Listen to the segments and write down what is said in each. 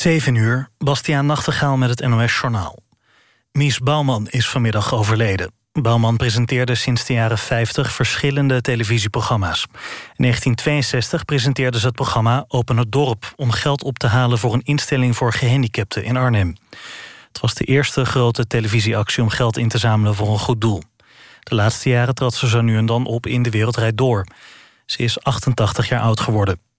7 uur, Bastiaan Nachtegaal met het NOS-journaal. Mies Bouwman is vanmiddag overleden. Bouwman presenteerde sinds de jaren 50 verschillende televisieprogramma's. In 1962 presenteerde ze het programma Open het Dorp... om geld op te halen voor een instelling voor gehandicapten in Arnhem. Het was de eerste grote televisieactie om geld in te zamelen voor een goed doel. De laatste jaren trad ze zo nu en dan op in De Wereld Door. Ze is 88 jaar oud geworden.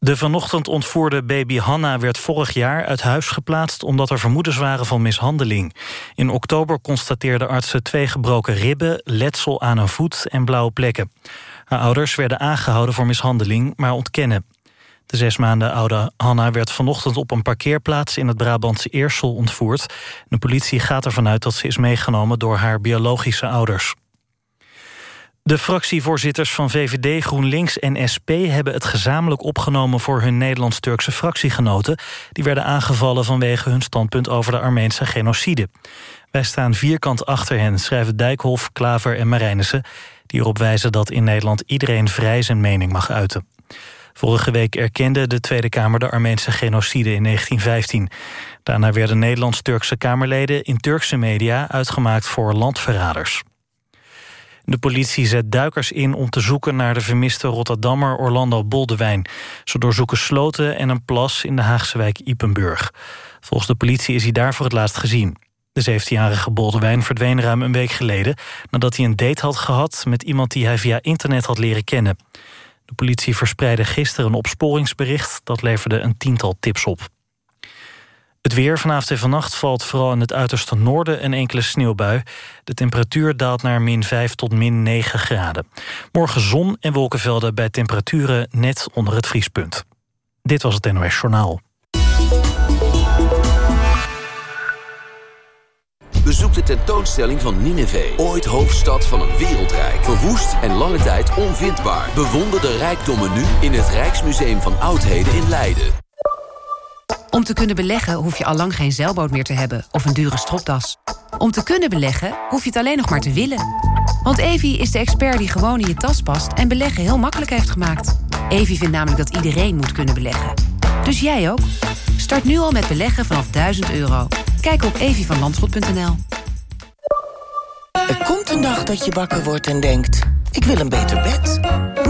De vanochtend ontvoerde baby Hanna werd vorig jaar uit huis geplaatst... omdat er vermoedens waren van mishandeling. In oktober constateerden artsen twee gebroken ribben... letsel aan een voet en blauwe plekken. Haar ouders werden aangehouden voor mishandeling, maar ontkennen. De zes maanden oude Hanna werd vanochtend op een parkeerplaats... in het Brabantse Eersel ontvoerd. De politie gaat ervan uit dat ze is meegenomen door haar biologische ouders. De fractievoorzitters van VVD, GroenLinks en SP... hebben het gezamenlijk opgenomen voor hun Nederlands-Turkse fractiegenoten. Die werden aangevallen vanwege hun standpunt over de Armeense genocide. Wij staan vierkant achter hen, schrijven Dijkhoff, Klaver en Marijnissen... die erop wijzen dat in Nederland iedereen vrij zijn mening mag uiten. Vorige week erkende de Tweede Kamer de Armeense genocide in 1915. Daarna werden Nederlands-Turkse Kamerleden in Turkse media uitgemaakt voor landverraders. De politie zet duikers in om te zoeken naar de vermiste Rotterdammer Orlando Boldewijn. Ze doorzoeken sloten en een plas in de Haagse wijk Ipenburg. Volgens de politie is hij daar voor het laatst gezien. De 17-jarige Boldewijn verdween ruim een week geleden... nadat hij een date had gehad met iemand die hij via internet had leren kennen. De politie verspreidde gisteren een opsporingsbericht... dat leverde een tiental tips op. Het weer vanavond en vannacht valt vooral in het uiterste noorden een enkele sneeuwbui. De temperatuur daalt naar min 5 tot min 9 graden. Morgen zon en wolkenvelden bij temperaturen net onder het vriespunt. Dit was het NOS Journaal. Bezoek de tentoonstelling van Nineveh, ooit hoofdstad van een wereldrijk. Verwoest en lange tijd onvindbaar. Bewonder de rijkdommen nu in het Rijksmuseum van Oudheden in Leiden. Om te kunnen beleggen hoef je al lang geen zeilboot meer te hebben of een dure stropdas. Om te kunnen beleggen hoef je het alleen nog maar te willen. Want Evi is de expert die gewoon in je tas past en beleggen heel makkelijk heeft gemaakt. Evi vindt namelijk dat iedereen moet kunnen beleggen. Dus jij ook? Start nu al met beleggen vanaf 1000 euro. Kijk op evievanlandschot.nl. Er komt een dag dat je wakker wordt en denkt... ik wil een beter bed.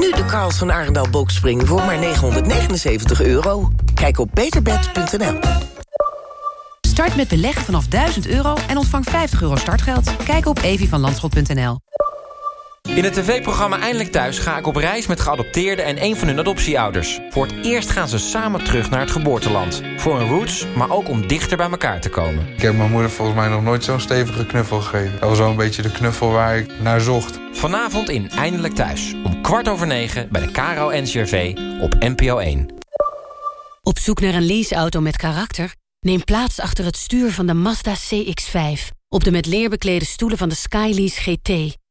Nu de Karls van Arendal Boxspring voor maar 979 euro. Kijk op beterbed.nl. Start met beleggen vanaf 1000 euro en ontvang 50 euro startgeld. Kijk op evievanlandschot.nl. In het tv-programma Eindelijk Thuis ga ik op reis met geadopteerden en een van hun adoptieouders. Voor het eerst gaan ze samen terug naar het geboorteland. Voor hun roots, maar ook om dichter bij elkaar te komen. Ik heb mijn moeder volgens mij nog nooit zo'n stevige knuffel gegeven. Dat was wel een beetje de knuffel waar ik naar zocht. Vanavond in Eindelijk Thuis. Om kwart over negen bij de Caro NCRV op NPO 1. Op zoek naar een leaseauto met karakter? Neem plaats achter het stuur van de Mazda CX-5. Op de met leer beklede stoelen van de Skylease GT.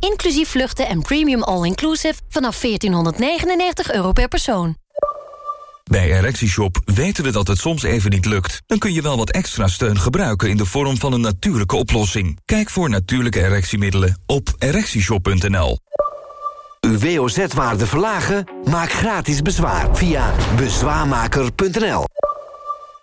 Inclusief vluchten en premium all-inclusive vanaf 1499 euro per persoon. Bij ErectieShop weten we dat het soms even niet lukt. Dan kun je wel wat extra steun gebruiken in de vorm van een natuurlijke oplossing. Kijk voor natuurlijke erectiemiddelen op ErectieShop.nl. Uw WOZ-waarde verlagen? Maak gratis bezwaar via bezwaarmaker.nl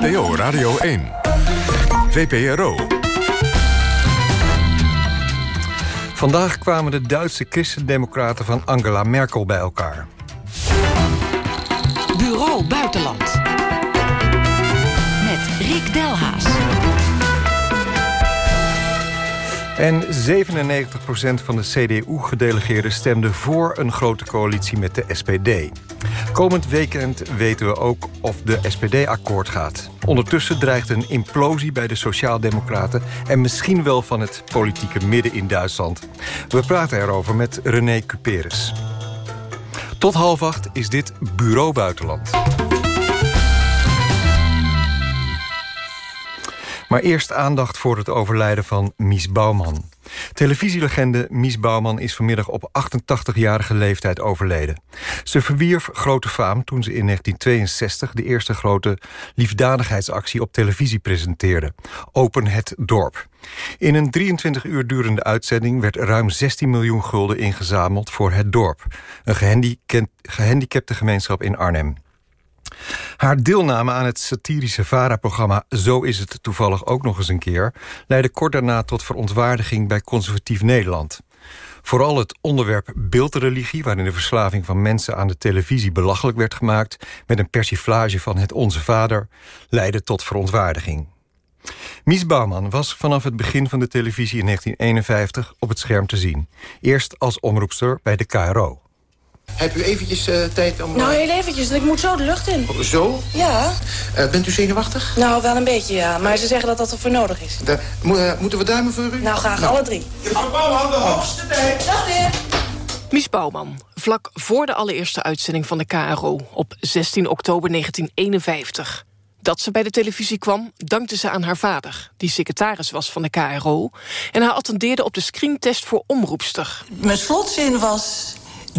NPO Radio 1. VPRO. Vandaag kwamen de Duitse christendemocraten van Angela Merkel bij elkaar. Bureau Buitenland. Met Rick Delhaas. En 97% van de CDU-gedelegeerden stemde voor een grote coalitie met de SPD. Komend weekend weten we ook of de SPD akkoord gaat. Ondertussen dreigt een implosie bij de Sociaaldemocraten... en misschien wel van het politieke midden in Duitsland. We praten erover met René Cuperes. Tot half acht is dit Bureau Buitenland. Maar eerst aandacht voor het overlijden van Mies Bouwman. Televisielegende Mies Bouwman is vanmiddag op 88-jarige leeftijd overleden. Ze verwierf grote faam toen ze in 1962 de eerste grote liefdadigheidsactie op televisie presenteerde. Open het dorp. In een 23 uur durende uitzending werd ruim 16 miljoen gulden ingezameld voor het dorp. Een gehandicapte gemeenschap in Arnhem. Haar deelname aan het satirische VARA-programma Zo is het toevallig ook nog eens een keer... leidde kort daarna tot verontwaardiging bij conservatief Nederland. Vooral het onderwerp beeldreligie... waarin de verslaving van mensen aan de televisie belachelijk werd gemaakt... met een persiflage van het Onze Vader, leidde tot verontwaardiging. Mies Bouwman was vanaf het begin van de televisie in 1951 op het scherm te zien. Eerst als omroepster bij de KRO. Heb u eventjes uh, tijd om... Nou, heel eventjes. Ik moet zo de lucht in. Oh, zo? Ja. Uh, bent u zenuwachtig? Nou, wel een beetje, ja. Maar ze zeggen dat dat ervoor nodig is. Mo uh, moeten we duimen voor u? Nou, graag nou. alle drie. Mevrouw Bouwman, de hoogste tijd. Dag, heer. Mies Bouwman, vlak voor de allereerste uitzending van de KRO... op 16 oktober 1951. Dat ze bij de televisie kwam, dankte ze aan haar vader... die secretaris was van de KRO... en haar attendeerde op de screentest voor omroepster. Mijn slotzin was...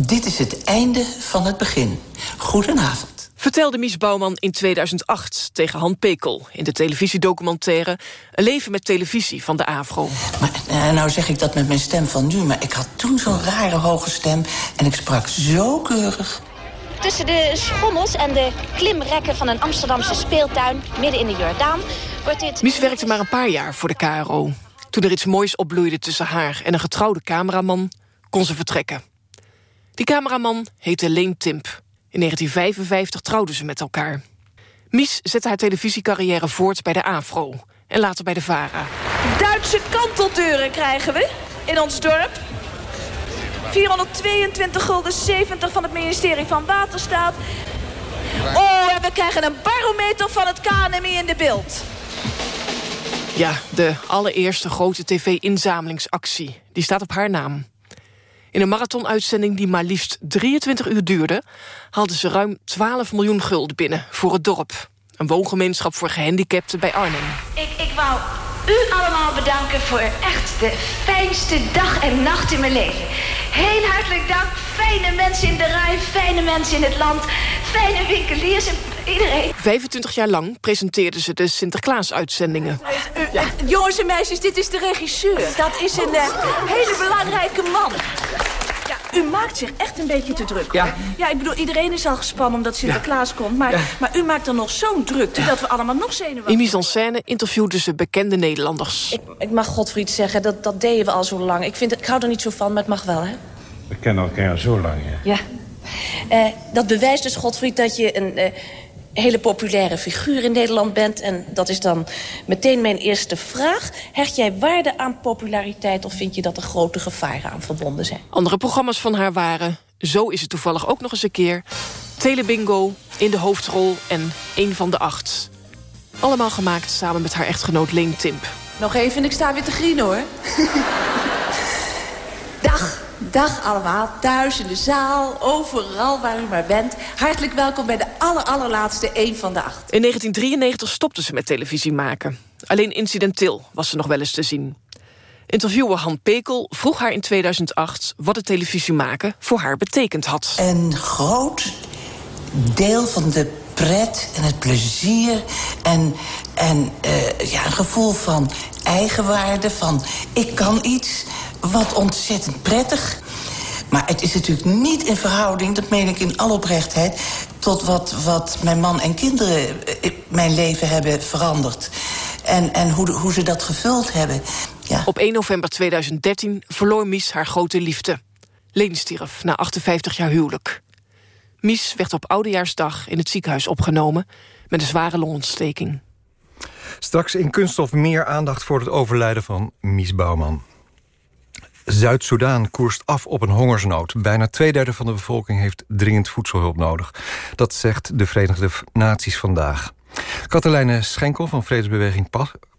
Dit is het einde van het begin. Goedenavond. Vertelde Mies Bouwman in 2008 tegen Han Pekel... in de televisiedocumentaire Een leven met televisie van de AVRO. Maar, eh, nou zeg ik dat met mijn stem van nu... maar ik had toen zo'n rare hoge stem en ik sprak zo keurig. Tussen de schommels en de klimrekken van een Amsterdamse speeltuin... midden in de Jordaan wordt dit... Mies werkte maar een paar jaar voor de KRO. Toen er iets moois opbloeide tussen haar en een getrouwde cameraman... kon ze vertrekken. Die cameraman heette Leen Timp. In 1955 trouwden ze met elkaar. Mies zette haar televisiecarrière voort bij de AFRO en later bij de VARA. Duitse kanteldeuren krijgen we in ons dorp. 422 gulden 70 van het ministerie van Waterstaat. Oh, en we krijgen een barometer van het KNMI in de beeld. Ja, de allereerste grote tv-inzamelingsactie. Die staat op haar naam. In een marathonuitzending die maar liefst 23 uur duurde... haalden ze ruim 12 miljoen gulden binnen voor het dorp. Een woongemeenschap voor gehandicapten bij Arnhem. Ik, ik wou u allemaal bedanken voor echt de fijnste dag en nacht in mijn leven. Heel hartelijk dank. Fijne mensen in de rij, fijne mensen in het land... fijne winkeliers en iedereen. 25 jaar lang presenteerden ze de Sinterklaas-uitzendingen. Ja. jongens en meisjes, dit is de regisseur. Dat is een uh, hele belangrijke man. U maakt zich echt een beetje te druk. Ja. Ja, ik bedoel, iedereen is al gespannen omdat Sinterklaas ja. komt. Maar, ja. maar u maakt er nog zo'n drukte dat we allemaal nog zenuwachtig In mise en scène interviewden ze bekende Nederlanders. Ik, ik mag Godfried zeggen, dat, dat deden we al zo lang. Ik, vind, ik hou er niet zo van, maar het mag wel, hè? We kennen elkaar zo lang, ja. Ja. Uh, dat bewijst dus, Godfried, dat je een... Uh, hele populaire figuur in Nederland bent. En dat is dan meteen mijn eerste vraag. Hecht jij waarde aan populariteit of vind je dat er grote gevaren aan verbonden zijn? Andere programma's van haar waren... Zo is het toevallig ook nog eens een keer... Telebingo, In de hoofdrol en Een van de Acht. Allemaal gemaakt samen met haar echtgenoot Leen Timp. Nog even en ik sta weer te grienen, hoor. Dag. Dag allemaal, thuis in de zaal, overal waar u maar bent. Hartelijk welkom bij de aller, allerlaatste 1 van de 8. In 1993 stopte ze met televisie maken. Alleen incidenteel was ze nog wel eens te zien. Interviewer Han Pekel vroeg haar in 2008 wat het televisie maken voor haar betekend had. Een groot deel van de pret en het plezier en, en uh, ja, een gevoel van eigenwaarde, van ik kan iets wat ontzettend prettig. Maar het is natuurlijk niet in verhouding, dat meen ik in alle oprechtheid... tot wat, wat mijn man en kinderen mijn leven hebben veranderd. En, en hoe, hoe ze dat gevuld hebben. Ja. Op 1 november 2013 verloor Mies haar grote liefde. Leen stierf na 58 jaar huwelijk. Mies werd op Oudejaarsdag in het ziekenhuis opgenomen... met een zware longontsteking. Straks in Kunststof meer aandacht voor het overlijden van Mies Bouwman. Zuid-Soedan koerst af op een hongersnood. Bijna twee derde van de bevolking heeft dringend voedselhulp nodig. Dat zegt de Verenigde Naties vandaag. Katelijne Schenkel van Vredesbeweging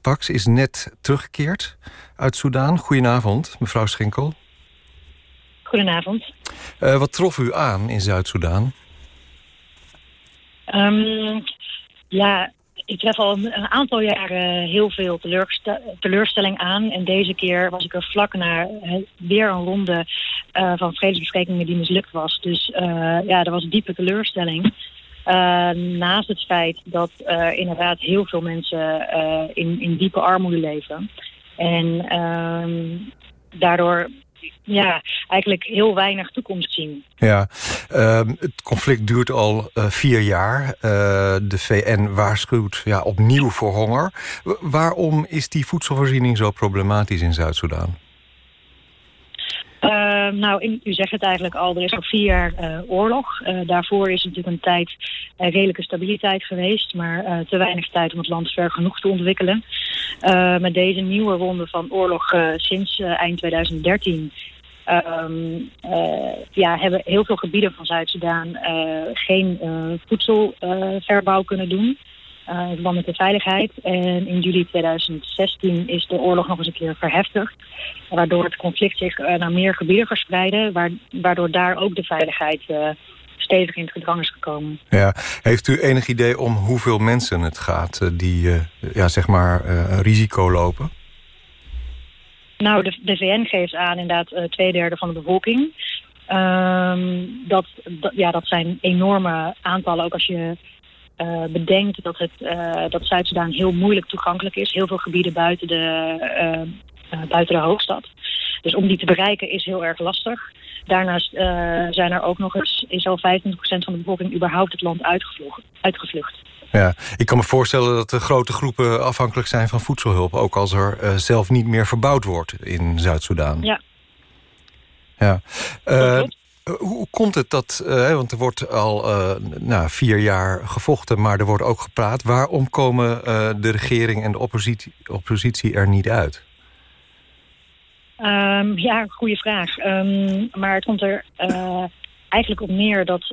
Pax is net teruggekeerd uit Soedan. Goedenavond, mevrouw Schenkel. Goedenavond. Uh, wat trof u aan in Zuid-Soedan? Um, ja, ik tref al een aantal jaren heel veel teleurstelling aan. En deze keer was ik er vlak naar weer een ronde uh, van vredesbesprekingen die mislukt was. Dus uh, ja, er was diepe teleurstelling. Uh, naast het feit dat inderdaad heel veel mensen in, in diepe armoede leven. En ehm, daardoor ja, eigenlijk heel weinig toekomst zien. Ja, uh, het conflict duurt al uh, vier jaar. Uh, de VN waarschuwt ja, opnieuw voor honger. Waarom is die voedselvoorziening zo problematisch in Zuid-Soedan? Uh, nou, u zegt het eigenlijk al, er is al vier jaar uh, oorlog. Uh, daarvoor is natuurlijk een tijd redelijke stabiliteit geweest... maar te weinig tijd om het land ver genoeg te ontwikkelen. met deze nieuwe ronde van oorlog sinds eind 2013... Um, uh, ja, hebben heel veel gebieden van Zuid-Soedan geen uh, voedselverbouw kunnen doen. In verband met de veiligheid. En in juli 2016 is de oorlog nog eens een keer verheftigd. Waardoor het conflict zich naar meer gebieden verspreidde. Waardoor daar ook de veiligheid stevig in het gedrang is gekomen. Ja. Heeft u enig idee om hoeveel mensen het gaat die ja, zeg maar, risico lopen? Nou, de, de VN geeft aan inderdaad uh, twee derde van de bevolking. Dat, dat, ja, dat zijn enorme aantallen, ook als je uh, bedenkt dat, het, uh, dat Zuid-Soedan heel moeilijk toegankelijk is. Heel veel gebieden buiten de, buiten de hoofdstad. Dus om die te bereiken is heel erg lastig. Daarnaast zijn er ook nog eens, is al 25% van de bevolking überhaupt het land uitgevlucht. Ja, ik kan me voorstellen dat de grote groepen afhankelijk zijn van voedselhulp... ook als er zelf niet meer verbouwd wordt in Zuid-Soedan. Ja. ja. Uh, hoe komt het dat, uh, want er wordt al nou, vier jaar gevochten... maar er wordt ook gepraat. Waarom komen de regering en de oppositie, oppositie er niet uit? Um, ja, goede vraag. Um, maar het komt er eigenlijk op neer dat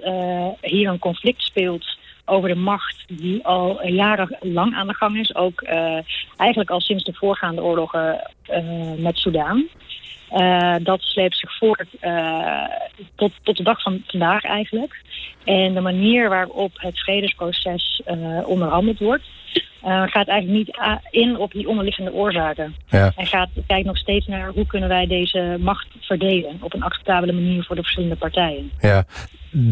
hier een conflict speelt over de macht die al jarenlang aan de gang is. Ook uh, eigenlijk al sinds de voorgaande oorlogen uh, met Soudaan. Uh, dat sleept zich voort tot, tot de dag van vandaag eigenlijk. En de manier waarop het vredesproces onderhandeld wordt... gaat eigenlijk niet in op die onderliggende oorzaken. Ja. En gaat, kijkt nog steeds naar hoe kunnen wij deze macht verdelen... op een acceptabele manier voor de verschillende partijen. Ja,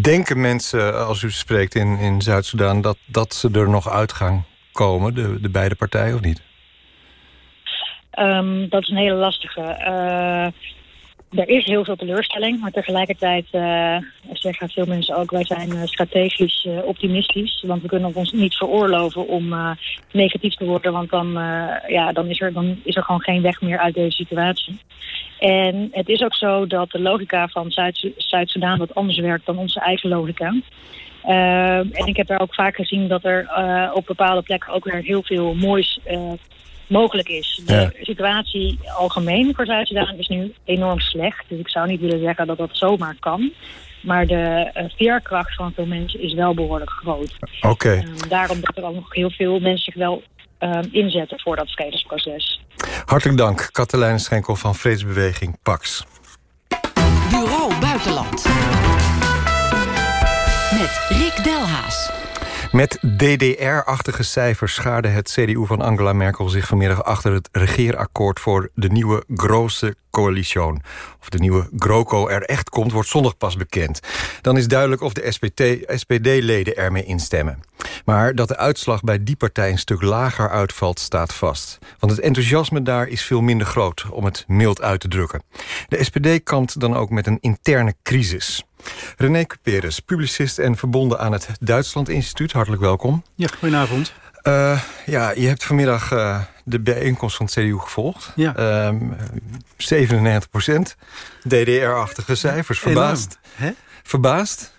Denken mensen, als u spreekt in, in Zuid-Soedan... Dat, dat ze er nog uit gaan komen, de, de beide partijen, of niet? Um, dat is een hele lastige. Uh, er is heel veel teleurstelling, maar tegelijkertijd uh, zeggen veel mensen ook... wij zijn uh, strategisch optimistisch, want we kunnen ons niet veroorloven om negatief te worden... want dan, ja, dan, is er, dan is er gewoon geen weg meer uit deze situatie. En het is ook zo dat de logica van Zuid-Soedan wat anders werkt dan onze eigen logica. Uh, en ik heb daar ook vaak gezien dat er op bepaalde plekken ook weer heel veel moois uh, mogelijk is. De ja. situatie algemeen voor Zuid-Soedan is nu enorm slecht. Dus ik zou niet willen zeggen dat dat zomaar kan. Maar de veerkracht van veel mensen is wel behoorlijk groot. Oké. Okay. Ehm, daarom dat er ook nog heel veel mensen zich wel uh, inzetten voor dat vredesproces. Hartelijk dank, Katelijn Schenkel van Vredesbeweging PAX. Bureau Buitenland. Met Rick Delhaas. Met DDR-achtige cijfers schaarde het CDU van Angela Merkel zich vanmiddag achter het regeerakkoord voor de nieuwe Grote Coalition. Of de nieuwe GroKo er echt komt, wordt zondag pas bekend. Dan is duidelijk of de SPD-leden ermee instemmen. Maar dat de uitslag bij die partij een stuk lager uitvalt, staat vast. Want het enthousiasme daar is veel minder groot, om het mild uit te drukken. De SPD kampt dan ook met een interne crisis. René Cuperus, publicist en verbonden aan het Duitsland Instituut. Hartelijk welkom. Ja, goedenavond. Uh, ja, je hebt vanmiddag uh, de bijeenkomst van het CDU gevolgd. Ja. Uh, 97 procent. DDR-achtige cijfers. Verbaasd? Hè? Verbaasd?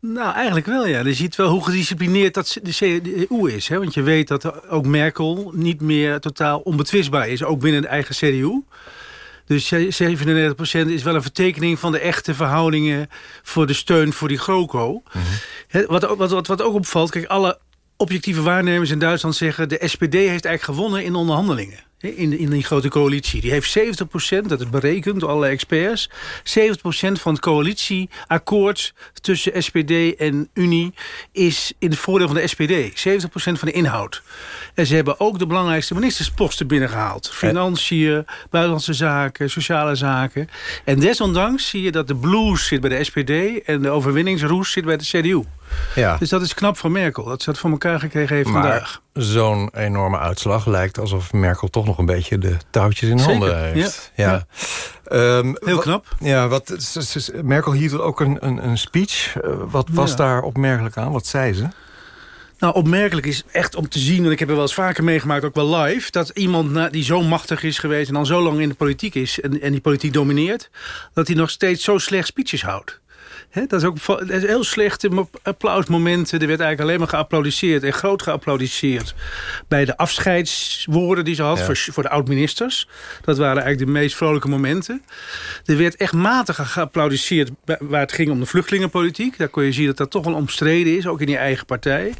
Nou, eigenlijk wel, ja. Je ziet wel hoe gedisciplineerd dat de CDU is. Hè? Want je weet dat ook Merkel niet meer totaal onbetwistbaar is. Ook binnen de eigen CDU. Dus 37% is wel een vertekening van de echte verhoudingen... voor de steun voor die GroKo. Mhm. wat, wat, wat, wat ook opvalt, kijk, alle objectieve waarnemers in Duitsland zeggen... de SPD heeft eigenlijk gewonnen in onderhandelingen in, in die grote coalitie. Die heeft 70%, dat is berekend door alle experts... 70% van het coalitieakkoord tussen SPD en Unie... is in het voordeel van de SPD. 70% van de inhoud. En ze hebben ook de belangrijkste ministersposten binnengehaald. Financiën, buitenlandse zaken, sociale zaken. En desondanks zie je dat de blues zit bij de SPD... en de overwinningsroes zit bij de CDU. Ja. Dus dat is knap van Merkel. Dat ze dat voor elkaar gekregen heeft maar vandaag. zo'n enorme uitslag lijkt alsof Merkel toch nog een beetje de touwtjes in handen heeft. Ja. Ehm, Heel knap. Ja, wat, Merkel hield ook een, een, een speech. Uh, wat was daar opmerkelijk aan? Wat zei ze? Nou, opmerkelijk is echt om te zien... en ik heb er wel eens vaker meegemaakt, ook wel live... dat iemand die zo machtig is geweest en dan zo lang in de politiek is... en, en die politiek domineert... dat hij nog steeds zo slecht speeches houdt dat, is ook, dat is heel slechte applausmomenten. Er werd eigenlijk alleen maar geapplaudisseerd en groot geapplaudisseerd. Bij de afscheidswoorden die ze had voor, voor, de oud-ministers. Dat waren eigenlijk de meest vrolijke momenten. Er werd echt matig geapplaudisseerd waar het ging om de vluchtelingenpolitiek. Daar kon je zien dat dat toch wel omstreden is, ook in die eigen partij.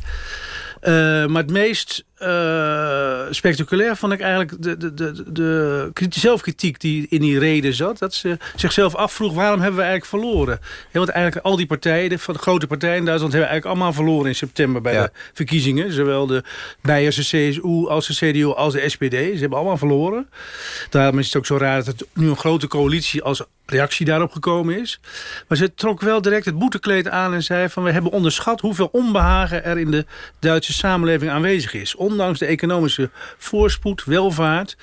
Uh, maar het meest uh, spectaculair vond ik eigenlijk de, de, de, de, zelfkritiek die in die reden zat. Dat ze zichzelf afvroeg, waarom hebben we eigenlijk verloren? want eigenlijk al die partijen, de, de grote partijen in Duitsland... hebben eigenlijk allemaal verloren in september bij de verkiezingen. Zowel de Beierse CSU als de CDU als de SPD. Ze hebben allemaal verloren. Daarom is het ook zo raar dat het nu een grote coalitie als reactie daarop gekomen is. Maar ze trok wel direct het boetekleed aan en zei van... we hebben onderschat hoeveel onbehagen er in de Duitse samenleving aanwezig is ondanks de economische voorspoed, welvaart...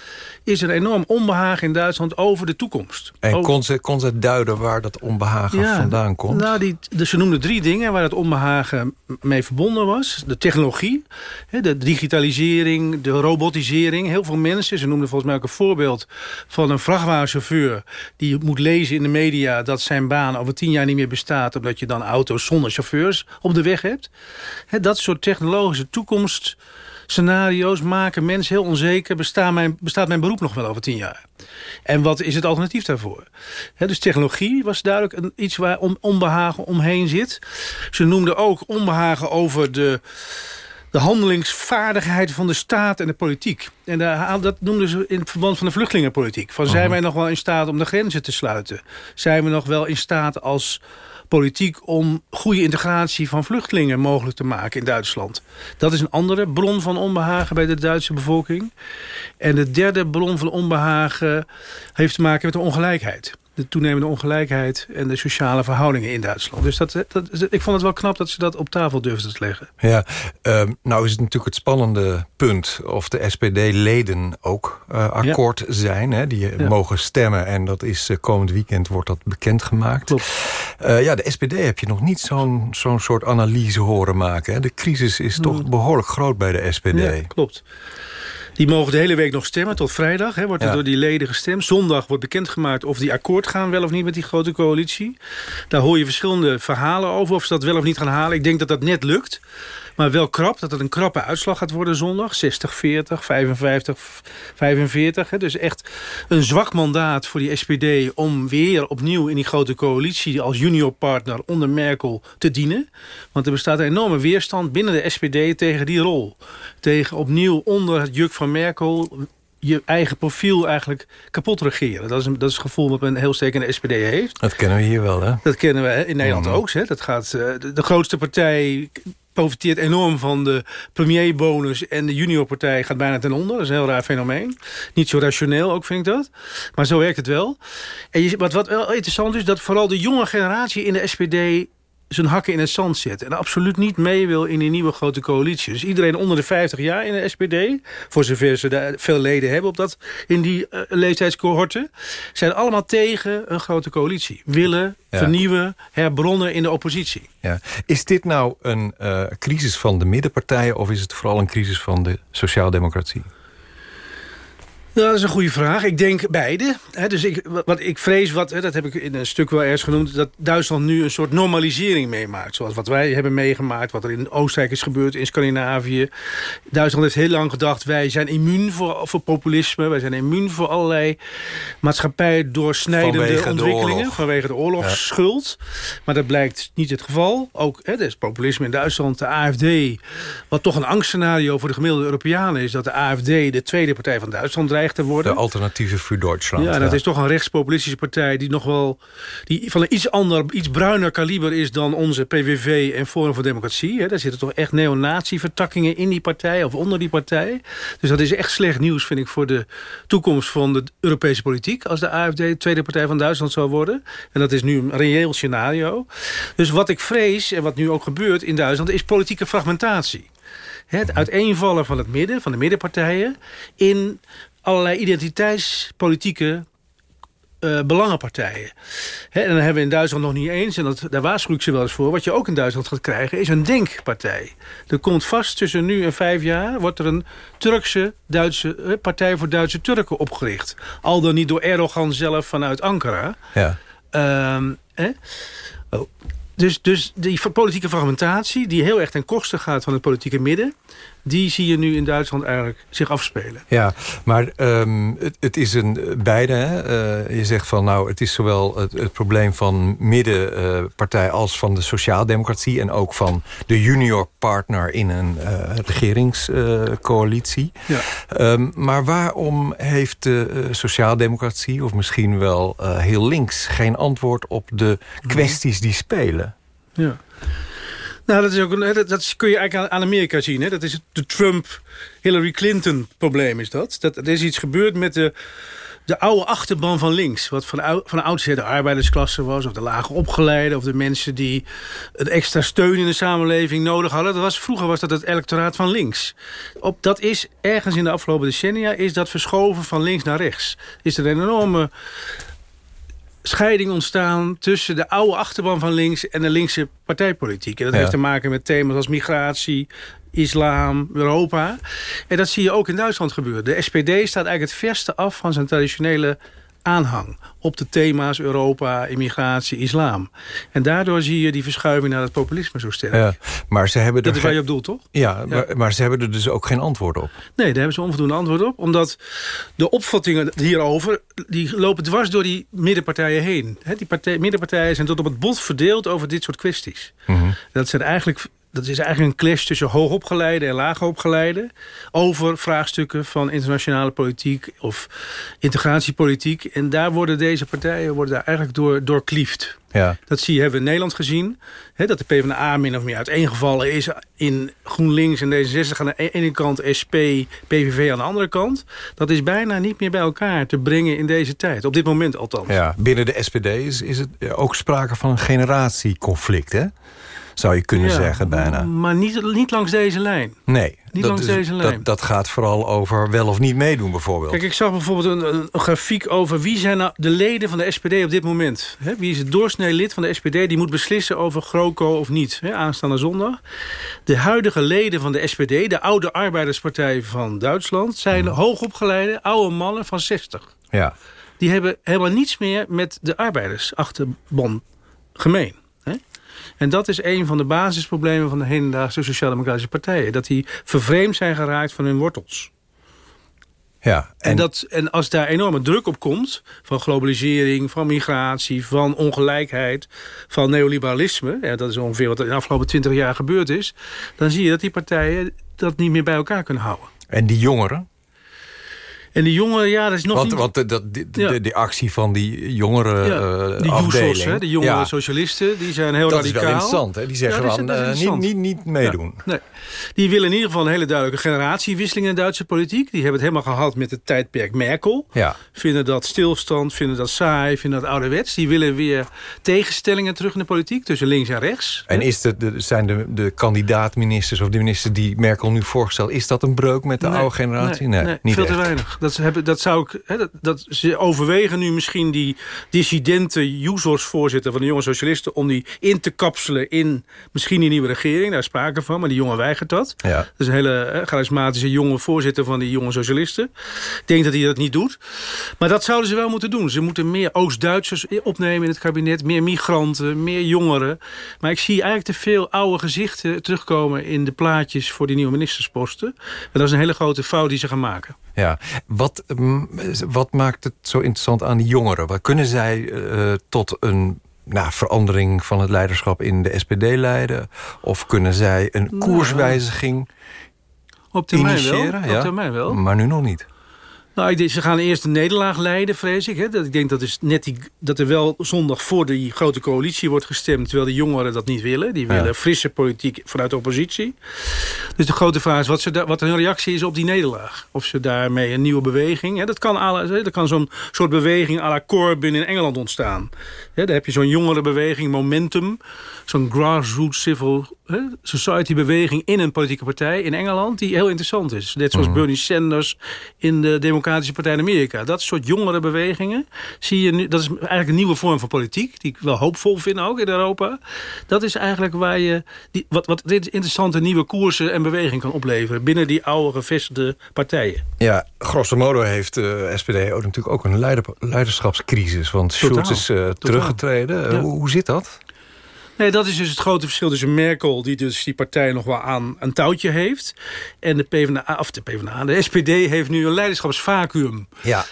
is er enorm onbehagen in Duitsland over de toekomst. En kon, ze, kon ze duiden waar dat onbehagen vandaan komt? Nou, die, dus ze noemde drie dingen waar het onbehagen mee verbonden was. De technologie, de digitalisering, de robotisering. Heel veel mensen, ze noemden volgens mij ook een voorbeeld... van een vrachtwagenchauffeur die moet lezen in de media... dat zijn baan over tien jaar niet meer bestaat... omdat je dan auto's zonder chauffeurs op de weg hebt. Dat soort technologische toekomst scenario's maken mensen heel onzeker. Bestaat mijn, bestaat mijn beroep nog wel over tien jaar? En wat is het alternatief daarvoor? dus technologie was duidelijk een, iets waar onbehagen omheen zit. Ze noemden ook onbehagen over de de handelingsvaardigheid van de staat en de politiek. En dat noemden ze in het verband van de vluchtelingenpolitiek. Van zijn mhm. wij nog wel in staat om de grenzen te sluiten? Zijn we nog wel in staat als politiek om goede integratie van vluchtelingen mogelijk te maken in Duitsland. Dat is een andere bron van onbehagen bij de Duitse bevolking. En de derde bron van onbehagen heeft te maken met de ongelijkheid de toenemende ongelijkheid en de sociale verhoudingen in Duitsland. Dus dat, dat, ik vond het wel knap dat ze dat op tafel durfden te leggen. Ja, uh, nou is het natuurlijk het spannende punt of de SPD-leden ook uh, akkoord zijn. Hè, die mogen stemmen en dat is uh, komend weekend wordt dat bekendgemaakt. Klopt. Uh, ja, de SPD heb je nog niet zo'n zo'n soort analyse horen maken. Hè. De crisis is toch mm. behoorlijk groot bij de SPD. Ja, klopt. Die mogen de hele week nog stemmen, tot vrijdag hè, wordt er door die leden gestemd. Zondag wordt bekendgemaakt of die akkoord gaan wel of niet met die grote coalitie. Daar hoor je verschillende verhalen over of ze dat wel of niet gaan halen. Ik denk dat dat net lukt. Maar wel krap, dat het een krappe uitslag gaat worden zondag. 60, 40, 55, 45. Hè. Dus echt een zwak mandaat voor die SPD... om weer opnieuw in die grote coalitie als juniorpartner onder Merkel te dienen. Want er bestaat een enorme weerstand binnen de SPD tegen die rol. Tegen opnieuw onder het juk van Merkel je eigen profiel eigenlijk kapot regeren. Dat is, een, dat is het gevoel wat men heel sterk in de SPD heeft. Dat kennen we hier wel, hè? Dat kennen we in Nederland mhm. ook. Hè? Dat gaat, eh, de, de grootste partij profiteert enorm van de premierbonus... en de juniorpartij gaat bijna ten onder. Dat is een heel raar fenomeen. Niet zo rationeel ook, vind ik dat. Maar zo werkt het wel. En je, wat, wat wel interessant is, dat vooral de jonge generatie in de SPD zijn hakken in het zand zet. En absoluut niet mee wil in die nieuwe grote coalitie. Dus iedereen onder de 50 jaar in de SPD... voor zover ze daar veel leden hebben op dat, in die uh, leeftijdscohorten... zijn allemaal tegen een grote coalitie. Willen, vernieuwen, herbronnen in de oppositie. Ja. Is dit nou een uh, crisis van de middenpartijen... of is het vooral een crisis van de sociaaldemocratie? Nou, dat is een goede vraag. Ik denk beide. dus ik, wat ik vrees, wat, dat heb ik in een stuk wel ergens genoemd... dat Duitsland nu een soort normalisering meemaakt. Zoals wat wij hebben meegemaakt, wat er in Oostenrijk is gebeurd... in Scandinavië. Duitsland heeft heel lang gedacht... wij zijn immuun voor, voor populisme. Wij zijn immuun voor allerlei maatschappij doorsnijdende vanwege ontwikkelingen. De vanwege de oorlogsschuld. Maar dat blijkt niet het geval. Ook hè, er is populisme in Duitsland, de AFD... wat toch een angstscenario voor de gemiddelde Europeanen is... dat de AFD de tweede partij van Duitsland dreigt te worden. De alternatieve voor Duitsland. Ja, dat is toch een rechtspopulistische partij... die nog wel die van een iets ander, iets bruiner kaliber is... dan onze PVV en Forum voor Democratie. Hè. Daar zitten toch echt neonazi-vertakkingen in die partij... of onder die partij. Dus dat is echt slecht nieuws, vind ik... voor de toekomst van de Europese politiek... als de AFD de tweede partij van Duitsland zou worden. En dat is nu een reëel scenario. Dus wat ik vrees, en wat nu ook gebeurt in Duitsland... is politieke fragmentatie. Het uiteenvallen van het midden, van de middenpartijen... in allerlei identiteitspolitieke uh, belangenpartijen. en dan hebben we in Duitsland nog niet eens... en dat, daar waarschuw ik ze wel eens voor... wat je ook in Duitsland gaat krijgen, is een denkpartij. Er komt vast tussen nu en vijf jaar... wordt er een Turkse Duitse, uh, partij voor Duitse Turken opgericht. Al dan niet door Erdogan zelf vanuit Ankara. Ja. Um, oh. Dus, dus die politieke fragmentatie... die heel erg ten koste gaat van het politieke midden die zie je nu in Duitsland eigenlijk zich afspelen. Ja, maar um, het, het, is een beide. Hè? Uh, je zegt van nou, het is zowel het, het probleem van middenpartij... Uh, als van de sociaaldemocratie en ook van de junior partner in een uh, regeringscoalitie. ja. Um, maar waarom heeft de sociaaldemocratie, of misschien wel heel links... geen antwoord op de kwesties die spelen? Ja. Nou, dat, is ook een, dat, dat kun je eigenlijk aan Amerika zien. Hè? Dat is het Trump-Hillary Clinton-probleem is dat. dat. Er is iets gebeurd met de, de oude achterban van links. Wat van, van oudsher de arbeidersklasse was... of de lage opgeleide... of de mensen die een extra steun in de samenleving nodig hadden. Dat was, vroeger was dat het electoraat van links. Op, dat is ergens in de afgelopen decennia... is dat verschoven van links naar rechts. Is er een enorme scheiding ontstaan tussen de oude achterban van links en de linkse partijpolitiek. En dat heeft te maken met thema's als migratie, islam, Europa. En dat zie je ook in Duitsland gebeuren. De SPD staat eigenlijk het verste af van zijn traditionele aanhang op de thema's Europa, immigratie, islam. En daardoor zie je die verschuiving naar het populisme zo sterk. Ja, maar ze hebben dat is waar je op doelt, toch? Ja, Maar, maar, ze hebben er dus ook geen antwoord op. Nee, daar hebben ze onvoldoende antwoord op. Omdat de opvattingen hierover... die lopen dwars door die middenpartijen heen. die partij, middenpartijen zijn tot op het bot verdeeld over dit soort kwesties. Mhm. Dat zijn eigenlijk dat is eigenlijk een clash tussen hoogopgeleide en laagopgeleide... over vraagstukken van internationale politiek of integratiepolitiek. En daar worden deze partijen worden daar eigenlijk door, door klieft. Ja. Dat zie je, hebben we in Nederland gezien. Hè, dat de PvdA min of meer uiteengevallen is in GroenLinks en D66 aan de ene kant, SP, PVV aan de andere kant. Dat is bijna niet meer bij elkaar te brengen in deze tijd. Op dit moment althans. Ja, binnen de SPD is, is het ook sprake van een generatieconflict, hè? Zou je kunnen zeggen bijna. Maar niet, niet langs deze lijn. Nee, niet langs deze lijn. Dat, dat gaat vooral over wel of niet meedoen bijvoorbeeld. Kijk, ik zag bijvoorbeeld een, een, grafiek over wie zijn nou de leden van de SPD op dit moment. He, wie is het doorsnee lid van de SPD? Die moet beslissen over GroKo of niet, he, aanstaande zondag. De huidige leden van de SPD, de oude arbeiderspartij van Duitsland... zijn hmm. hoogopgeleide oude mannen van 60. Ja. Die hebben helemaal niets meer met de arbeidersachterban gemeen. En dat is een van de basisproblemen van de hedendaagse sociaal-democratische partijen. Dat die vervreemd zijn geraakt van hun wortels. Ja, en... En, dat, en als daar enorme druk op komt... van globalisering, van migratie, van ongelijkheid... van neoliberalisme... Ja, dat is ongeveer wat er in de afgelopen twintig jaar gebeurd is... dan zie je dat die partijen dat niet meer bij elkaar kunnen houden. En die jongeren? En die jongeren, ja, dat is nog want, niet... Want de, de, actie van die jongeren ja, Die afdeling, hè, de jonge socialisten, die zijn heel radicaal. Dat is wel interessant, hè? Die zeggen van, uh, niet, niet, niet meedoen. nee. Die willen in ieder geval een hele duidelijke generatiewisseling in de Duitse politiek. Die hebben het helemaal gehad met het tijdperk Merkel. Ja. Vinden dat stilstand, vinden dat saai, vinden dat ouderwets. Die willen weer tegenstellingen terug in de politiek, tussen links en rechts. En is de, de, zijn de, de kandidaat-ministers of de minister die Merkel nu voorstelt... is dat een breuk met de oude generatie? Nee, nee, niet veel te weinig. Dat, ze hebben, dat zou ik, hè, dat, dat, ze overwegen nu misschien die dissidente USOS-voorzitter van de jonge socialisten... om die in te kapselen in misschien die nieuwe regering. Daar is sprake van, maar die jongen weigert dat. Ja. Dat is een hele hè, charismatische jonge voorzitter van die jonge socialisten. Ik denk dat hij dat niet doet. Maar dat zouden ze wel moeten doen. Ze moeten meer Oost-Duitsers opnemen in het kabinet. Meer migranten, meer jongeren. Maar ik zie eigenlijk te veel oude gezichten terugkomen... in de plaatjes voor die nieuwe ministersposten. En dat is een hele grote fout die ze gaan maken. Ja, wat, mm, wat maakt het zo interessant aan die jongeren? Wat kunnen zij eh, tot een nou, verandering van het leiderschap in de SPD leiden? Of kunnen zij een Nou, koerswijziging Op termijn initiëren? wel. Ja? Op termijn wel. Maar nu nog niet. Nou, ik denk, ze gaan eerst een nederlaag leiden, vrees ik. Hè. Dat, ik denk dat, is net die, dat er wel zondag voor die grote coalitie wordt gestemd... terwijl de jongeren dat niet willen. Die willen frisse politiek vanuit de oppositie. Dus de grote vraag is wat, ze da- wat hun reactie is op die nederlaag. Of ze daarmee een nieuwe beweging... Hè, dat kan, la- dat kan zo'n soort beweging à la Corbyn in Engeland ontstaan. Hè, daar heb je zo'n jongerenbeweging, Momentum. Zo'n grassroots civil hè, society beweging in een politieke partij in Engeland... die heel interessant is. Net zoals Bernie Sanders in de Democratische Partij in Amerika. Dat soort jongere bewegingen zie je nu... dat is eigenlijk een nieuwe vorm van politiek... die ik wel hoopvol vind ook in Europa. Dat is eigenlijk waar je... Die, wat, wat dit interessante nieuwe koersen en beweging kan opleveren... binnen die oude gevestigde partijen. Ja, grosso modo heeft de SPD ook natuurlijk ook een leider, leiderschapscrisis. Want. Schulz is eh, teruggetreden. Eh, Ja. Hoe, hoe zit dat? Nee, dat is dus het grote verschil tussen Merkel... die dus die partij nog wel aan een touwtje heeft... en de PvdA, of de PvdA, de SPD heeft nu een leiderschapsvacuum. Ja.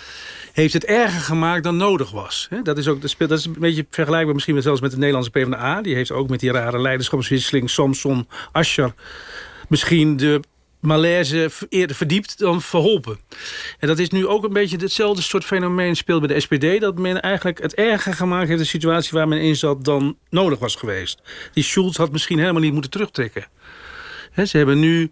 Heeft het erger gemaakt dan nodig was. Dat is, ook, dat is een beetje vergelijkbaar misschien zelfs met de Nederlandse PvdA. Die heeft ook met die rare leiderschapswisseling Samson, Ascher... misschien de malaise eerder verdiept dan verholpen. En dat is nu ook een beetje hetzelfde soort fenomeen speelt bij de SPD... dat men eigenlijk het erger gemaakt heeft... de situatie waar men in zat dan nodig was geweest. Die Schulz had misschien helemaal niet moeten terugtrekken. Ze hebben nu...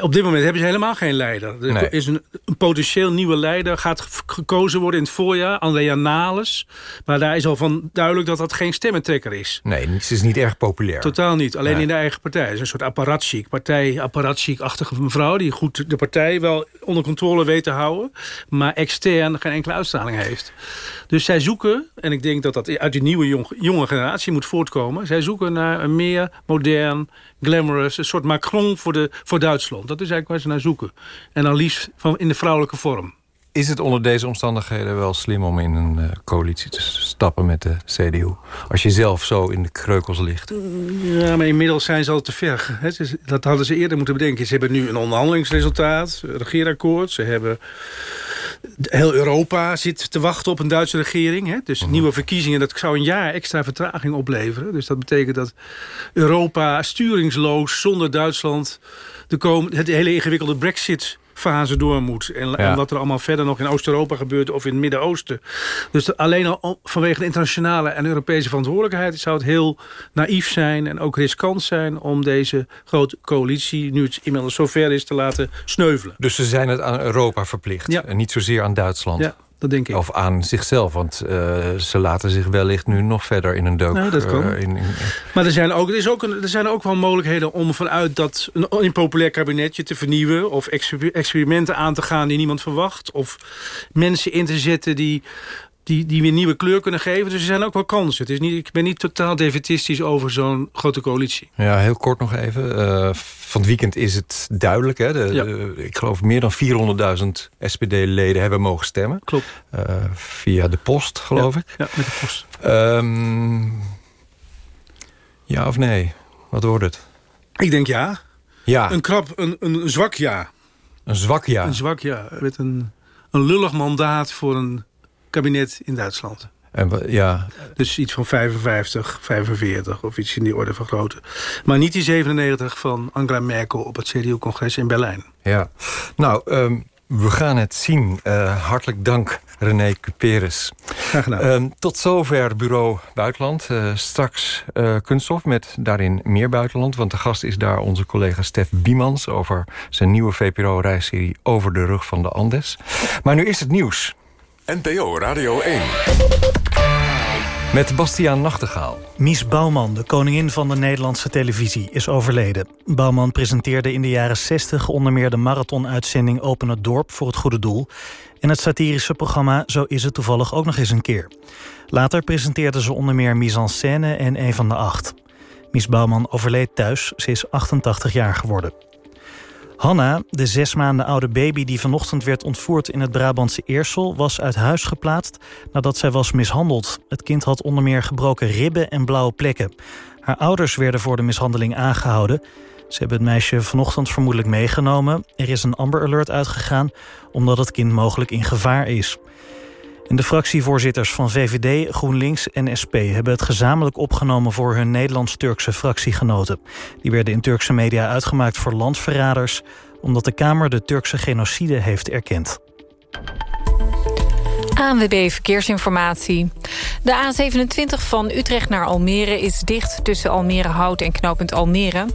Op dit moment hebben ze helemaal geen leider. Er Nee. is een, een potentieel nieuwe leider. Gaat ge- gekozen worden in het voorjaar. Andrea Nales. Maar daar is al van duidelijk dat dat geen stemmentrekker is. Nee, ze is niet erg populair. Totaal niet. Alleen Nee. in de eigen partij. Het is een soort apparatchiek. Partij, apparatchiek-achtige mevrouw. Die goed de partij wel onder controle weet te houden. Maar extern geen enkele uitstraling heeft. Dus zij zoeken, en ik denk dat dat uit die nieuwe jong- jonge generatie moet voortkomen. Zij zoeken naar een meer modern, glamorous, een soort Macron voor, de, voor Duitsland. Dat is eigenlijk waar ze naar zoeken. En dan liefst van, in de vrouwelijke vorm. Is het onder deze omstandigheden wel slim om in een eh, coalitie te stappen met de CDU? Als je zelf zo in de kreukels ligt. Ja, maar inmiddels zijn ze al te ver. Dat hadden ze eerder moeten bedenken. Ze hebben nu een onderhandelingsresultaat, een regeerakkoord. Ze hebben... Heel Europa zit te wachten op een Duitse regering. Hè. Dus nieuwe verkiezingen, dat zou een jaar extra vertraging opleveren. Dus dat betekent dat Europa sturingsloos, zonder Duitsland... De kom het hele ingewikkelde brexit fase door moet. En, Ja. en wat er allemaal verder nog in Oost-Europa gebeurt of in het Midden-Oosten. Dus alleen al vanwege de internationale en Europese verantwoordelijkheid... zou het heel naïef zijn en ook riskant zijn... om deze grote coalitie, nu het inmiddels zover is, te laten sneuvelen. Dus ze zijn het aan Europa verplicht. En niet zozeer aan Duitsland. Ja, dat denk ik. Of aan zichzelf. Want eh, ze laten zich wellicht nu nog verder in een deuk. Nou, dat kan. eh, in, in- Maar er zijn, ook, er, is ook een, er zijn ook wel mogelijkheden om vanuit dat een impopulair kabinetje te vernieuwen. Of exper- experimenten aan te gaan die niemand verwacht. Of mensen in te zetten die, die, die weer nieuwe kleur kunnen geven. Dus er zijn ook wel kansen. Het is niet, ik ben niet totaal defetistisch over zo'n grote coalitie. Ja, heel kort nog even. Eh, van het weekend is het duidelijk. Hè? De, Ja. de- ik geloof meer dan 400.000 SPD-leden hebben mogen stemmen. Klopt. Eh, via de post, geloof Ja, ik. Ja, met de post. Ehm, ja of nee? Wat wordt het? Ik denk ja. Ja, Een krap, een, een zwak ja. een zwak ja. Een zwak ja. Met een, een lullig mandaat voor een kabinet in Duitsland. En, ja, Dus iets van 55, 45 of iets in die orde van grootte. Maar niet die 97 van Angela Merkel op het CDU-congres in Berlijn. ja. Nou, ehm, we gaan het zien. Eh, hartelijk dank, René Cuperes. Graag gedaan. Ehm, tot zover Bureau Buitenland. Eh, straks eh Kunststof met daarin meer buitenland. Want de gast is daar onze collega Stef Biemans... over zijn nieuwe VPRO-reisserie Over de rug van de Andes. Maar nu is het nieuws. NPO Radio 1. Met Bastiaan Nachtegaal. Mies Bouwman, de koningin van de Nederlandse televisie, is overleden. Bouwman presenteerde in de jaren 60 onder meer de marathonuitzending Open het Dorp voor het Goede Doel. En het satirische programma Zo is het toevallig ook nog eens een keer. Later presenteerde ze onder meer Mise en Scène en Een van de Acht. Mies Bouwman overleed thuis, ze is 88 jaar geworden. Hanna, de zes maanden oude baby die vanochtend werd ontvoerd in het Brabantse Eersel, was uit huis geplaatst nadat zij was mishandeld. Het kind had onder meer gebroken ribben en blauwe plekken. Haar ouders werden voor de mishandeling aangehouden. Ze hebben het meisje vanochtend vermoedelijk meegenomen. Er is een Amber Alert uitgegaan omdat het kind mogelijk in gevaar is. De fractievoorzitters van VVD, GroenLinks en SP... hebben het gezamenlijk opgenomen voor hun Nederlands-Turkse fractiegenoten. Die werden in Turkse media uitgemaakt voor landverraders... omdat de Kamer de Turkse genocide heeft erkend. ANWB Verkeersinformatie. De A27 van Utrecht naar Almere is dicht tussen Almere Hout en knooppunt Almere.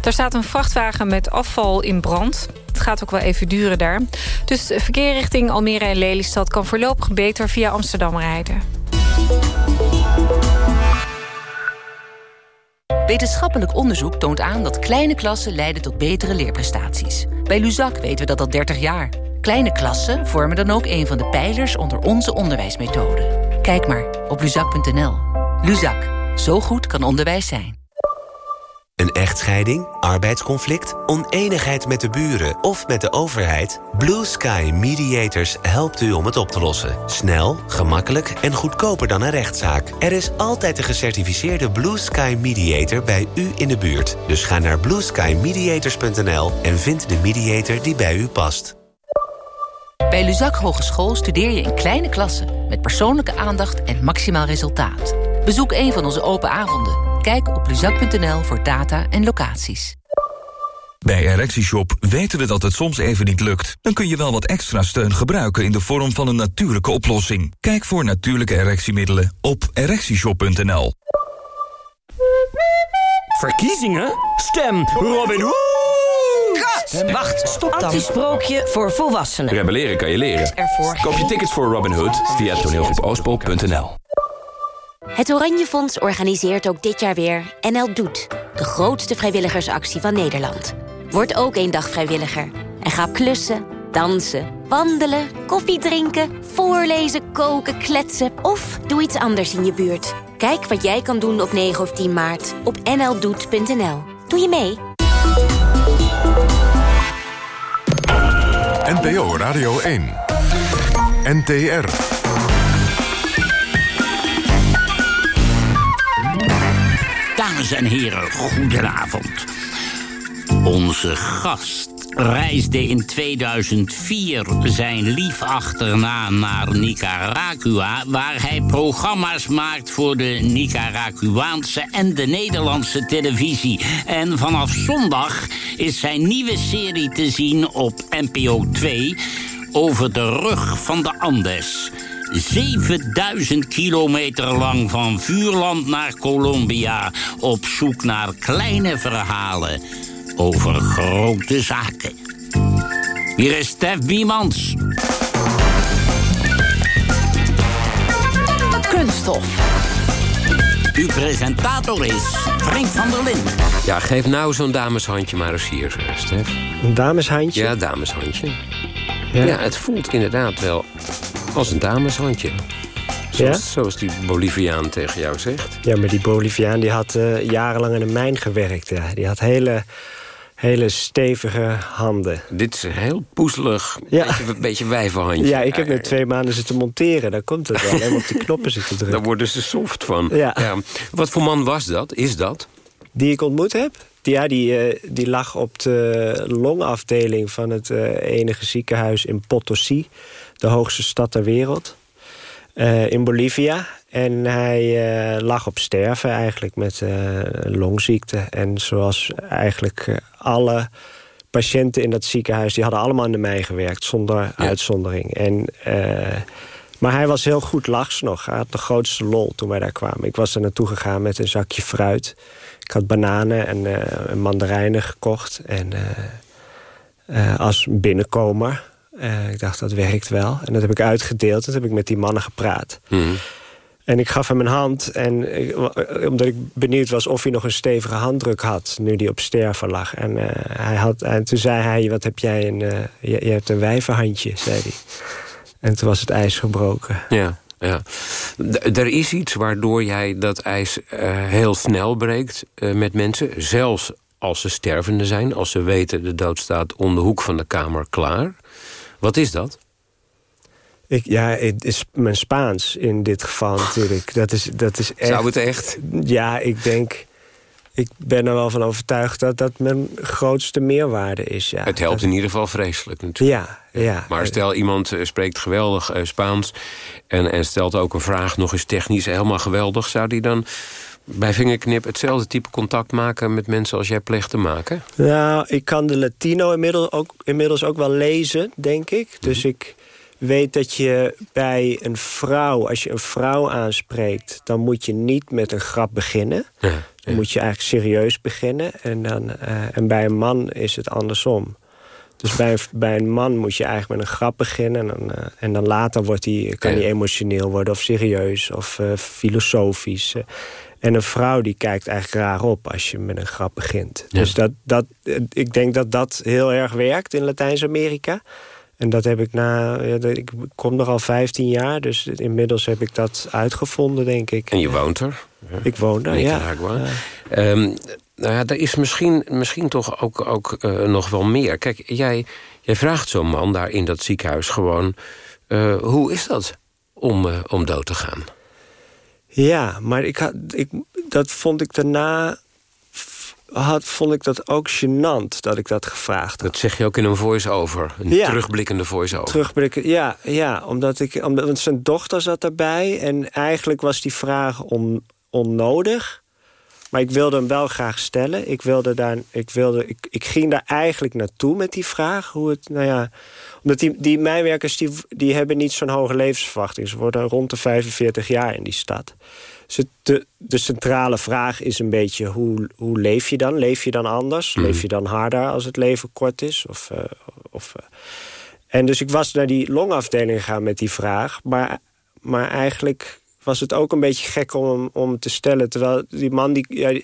Daar staat een vrachtwagen met afval in brand. Het gaat ook wel even duren daar. Dus verkeer richting Almere en Lelystad kan voorlopig beter via Amsterdam rijden. Wetenschappelijk onderzoek toont aan dat kleine klassen leiden tot betere leerprestaties. Bij Luzak weten we dat al 30 jaar. Kleine klassen vormen dan ook een van de pijlers onder onze onderwijsmethode. Kijk maar op luzak.nl. Luzak, zo goed kan onderwijs zijn. Een echtscheiding, arbeidsconflict, oneenigheid met de buren of met de overheid? Blue Sky Mediators helpt u om het op te lossen. Snel, gemakkelijk en goedkoper dan een rechtszaak. Er is altijd een gecertificeerde Blue Sky Mediator bij u in de buurt. Dus ga naar blueskymediators.nl en vind de mediator die bij u past. Bij Luzak Hogeschool studeer je in kleine klassen... met persoonlijke aandacht en maximaal resultaat. Bezoek een van onze open avonden. Kijk op luzak.nl voor data en locaties. Bij ErectieShop weten we dat het soms even niet lukt. Dan kun je wel wat extra steun gebruiken in de vorm van een natuurlijke oplossing. Kijk voor natuurlijke erectiemiddelen op ErectieShop.nl. Verkiezingen? Stem Robin Hood! Wacht, stop dan. Antisprookje voor volwassenen. Rebelleren kan je leren. Koop je tickets voor Robin Hood via toneelgroepoostpol.nl. Het Oranje Fonds organiseert ook dit jaar weer NL Doet. De grootste vrijwilligersactie van Nederland. Word ook één dag vrijwilliger. En ga klussen, dansen, wandelen, koffie drinken... voorlezen, koken, kletsen of doe iets anders in je buurt. Kijk wat jij kan doen op 9 of 10 maart op nldoet.nl. Doe je mee? NPO Radio 1. NTR. Dames en heren, goedenavond. Onze gast reisde in 2004 zijn lief achterna naar Nicaragua... waar hij programma's maakt voor de Nicaraguaanse en de Nederlandse televisie. En vanaf zondag is zijn nieuwe serie te zien op NPO 2... over de rug van de Andes... 7000 kilometer lang van vuurland naar Colombia... op zoek naar kleine verhalen over grote zaken. Hier is Stef Biemans. Kunststof. Uw presentator is Frank van der Linden. Ja, geef nou zo'n dameshandje maar eens hier, Stef. Een dameshandje? Ja, dameshandje. Ja. ja, het voelt inderdaad wel als een dameshandje. Zoals, ja? zoals die Boliviaan tegen jou zegt. Ja, maar die Boliviaan die had uh, jarenlang in een mijn gewerkt. Ja. Die had hele, hele stevige handen. Dit is heel poezelig, ja. beetje, een beetje wijvenhandje. Ja, ik heb net twee maanden zitten monteren. Daar komt het wel. Helemaal op die knoppen zitten drukken. Daar worden ze soft van. Ja. ja. Wat voor man was dat? Is dat? Die ik ontmoet heb? Ja, die, uh, die lag op de longafdeling van het uh, enige ziekenhuis in Potosí de hoogste stad ter wereld. Uh, in Bolivia. En hij uh, lag op sterven eigenlijk met uh, longziekte. En zoals eigenlijk alle patiënten in dat ziekenhuis... die hadden allemaal aan de mij gewerkt, zonder ja. uitzondering. En, maar hij was heel goed lachs nog. Hij had de grootste lol toen wij daar kwamen. Ik was er naartoe gegaan met een zakje fruit. Ik had bananen en mandarijnen gekocht. En als binnenkomer... Uh, ik dacht, dat werkt wel. En dat heb ik uitgedeeld. Dat heb ik met die mannen gepraat. Mm. En ik gaf hem een hand. En omdat ik benieuwd was of hij nog een stevige handdruk had. Nu hij op sterven lag. En, hij had, en toen zei hij, wat heb jij een... je, je hebt een wijvenhandje, zei hij. En toen was het ijs gebroken. Ja. Ja. er is iets waardoor jij dat ijs heel snel breekt met mensen. Zelfs als ze stervende zijn. Als ze weten de dood staat om de hoek van de kamer klaar. Wat is dat? Ik, ja, het is mijn Spaans in dit geval natuurlijk. Dat is, dat is echt, Zou het echt? Ja, ik denk... Ik ben er wel van overtuigd dat dat mijn grootste meerwaarde is. Ja. Het helpt in ieder geval vreselijk natuurlijk. Ja, ja. Maar stel iemand eh, spreekt geweldig eh, Spaans... En, en stelt ook een vraag nog eens technisch helemaal geweldig... zou die dan bij vingerknip hetzelfde type contact maken... met mensen als jij pleegt te maken? Nou, ik kan de Latino inmiddels ook, inmiddels ook wel lezen, denk ik. Dus mhm. ik weet dat je bij een vrouw, als je een vrouw aanspreekt... dan moet je niet met een grap beginnen. Ja, dan moet je eigenlijk serieus beginnen. En, dan, uh, en bij een man is het andersom. Dus bij, bij een man moet je eigenlijk met een grap beginnen. En dan, uh, en dan later wordt die, kan hij emotioneel worden of serieus of uh, filosofisch. En een vrouw die kijkt eigenlijk raar op als je met een grap begint. Dus dat, dat, ik denk dat dat heel erg werkt in Latijns-Amerika. En dat heb ik na... Ja, ik kom er al 15 jaar, dus inmiddels heb ik dat uitgevonden, denk ik. En je woont er? Ik woon er, ja. ja. Um, nou ja, er is misschien, misschien toch ook, ook uh, nog wel meer. Kijk, jij, jij vraagt zo'n man daar in dat ziekenhuis gewoon... Uh, hoe is dat om, uh, om dood te gaan? Ja, maar ik had, ik, dat vond ik daarna had, vond ik dat ook gênant dat ik dat gevraagd had. Dat zeg je ook in een voice-over, een terugblikkende voice-over. Terugblikken, ja, ja omdat, ik, omdat zijn dochter zat erbij... en eigenlijk was die vraag on, onnodig... Maar ik wilde hem wel graag stellen. Ik, wilde daar, ik, wilde, ik, ik ging daar eigenlijk naartoe met die vraag. Hoe het, nou ja, omdat die, die mijnwerkers die, die hebben niet zo'n hoge levensverwachting. Ze worden rond de 45 jaar in die stad. Dus de, de centrale vraag is een beetje, hoe, hoe leef je dan? Leef je dan anders? Mhm. Leef je dan harder als het leven kort is? Of, uh, of, uh. En dus ik was naar die longafdeling gegaan met die vraag. Maar, maar eigenlijk was het ook een beetje gek om, om te stellen. Terwijl die man, die, ja,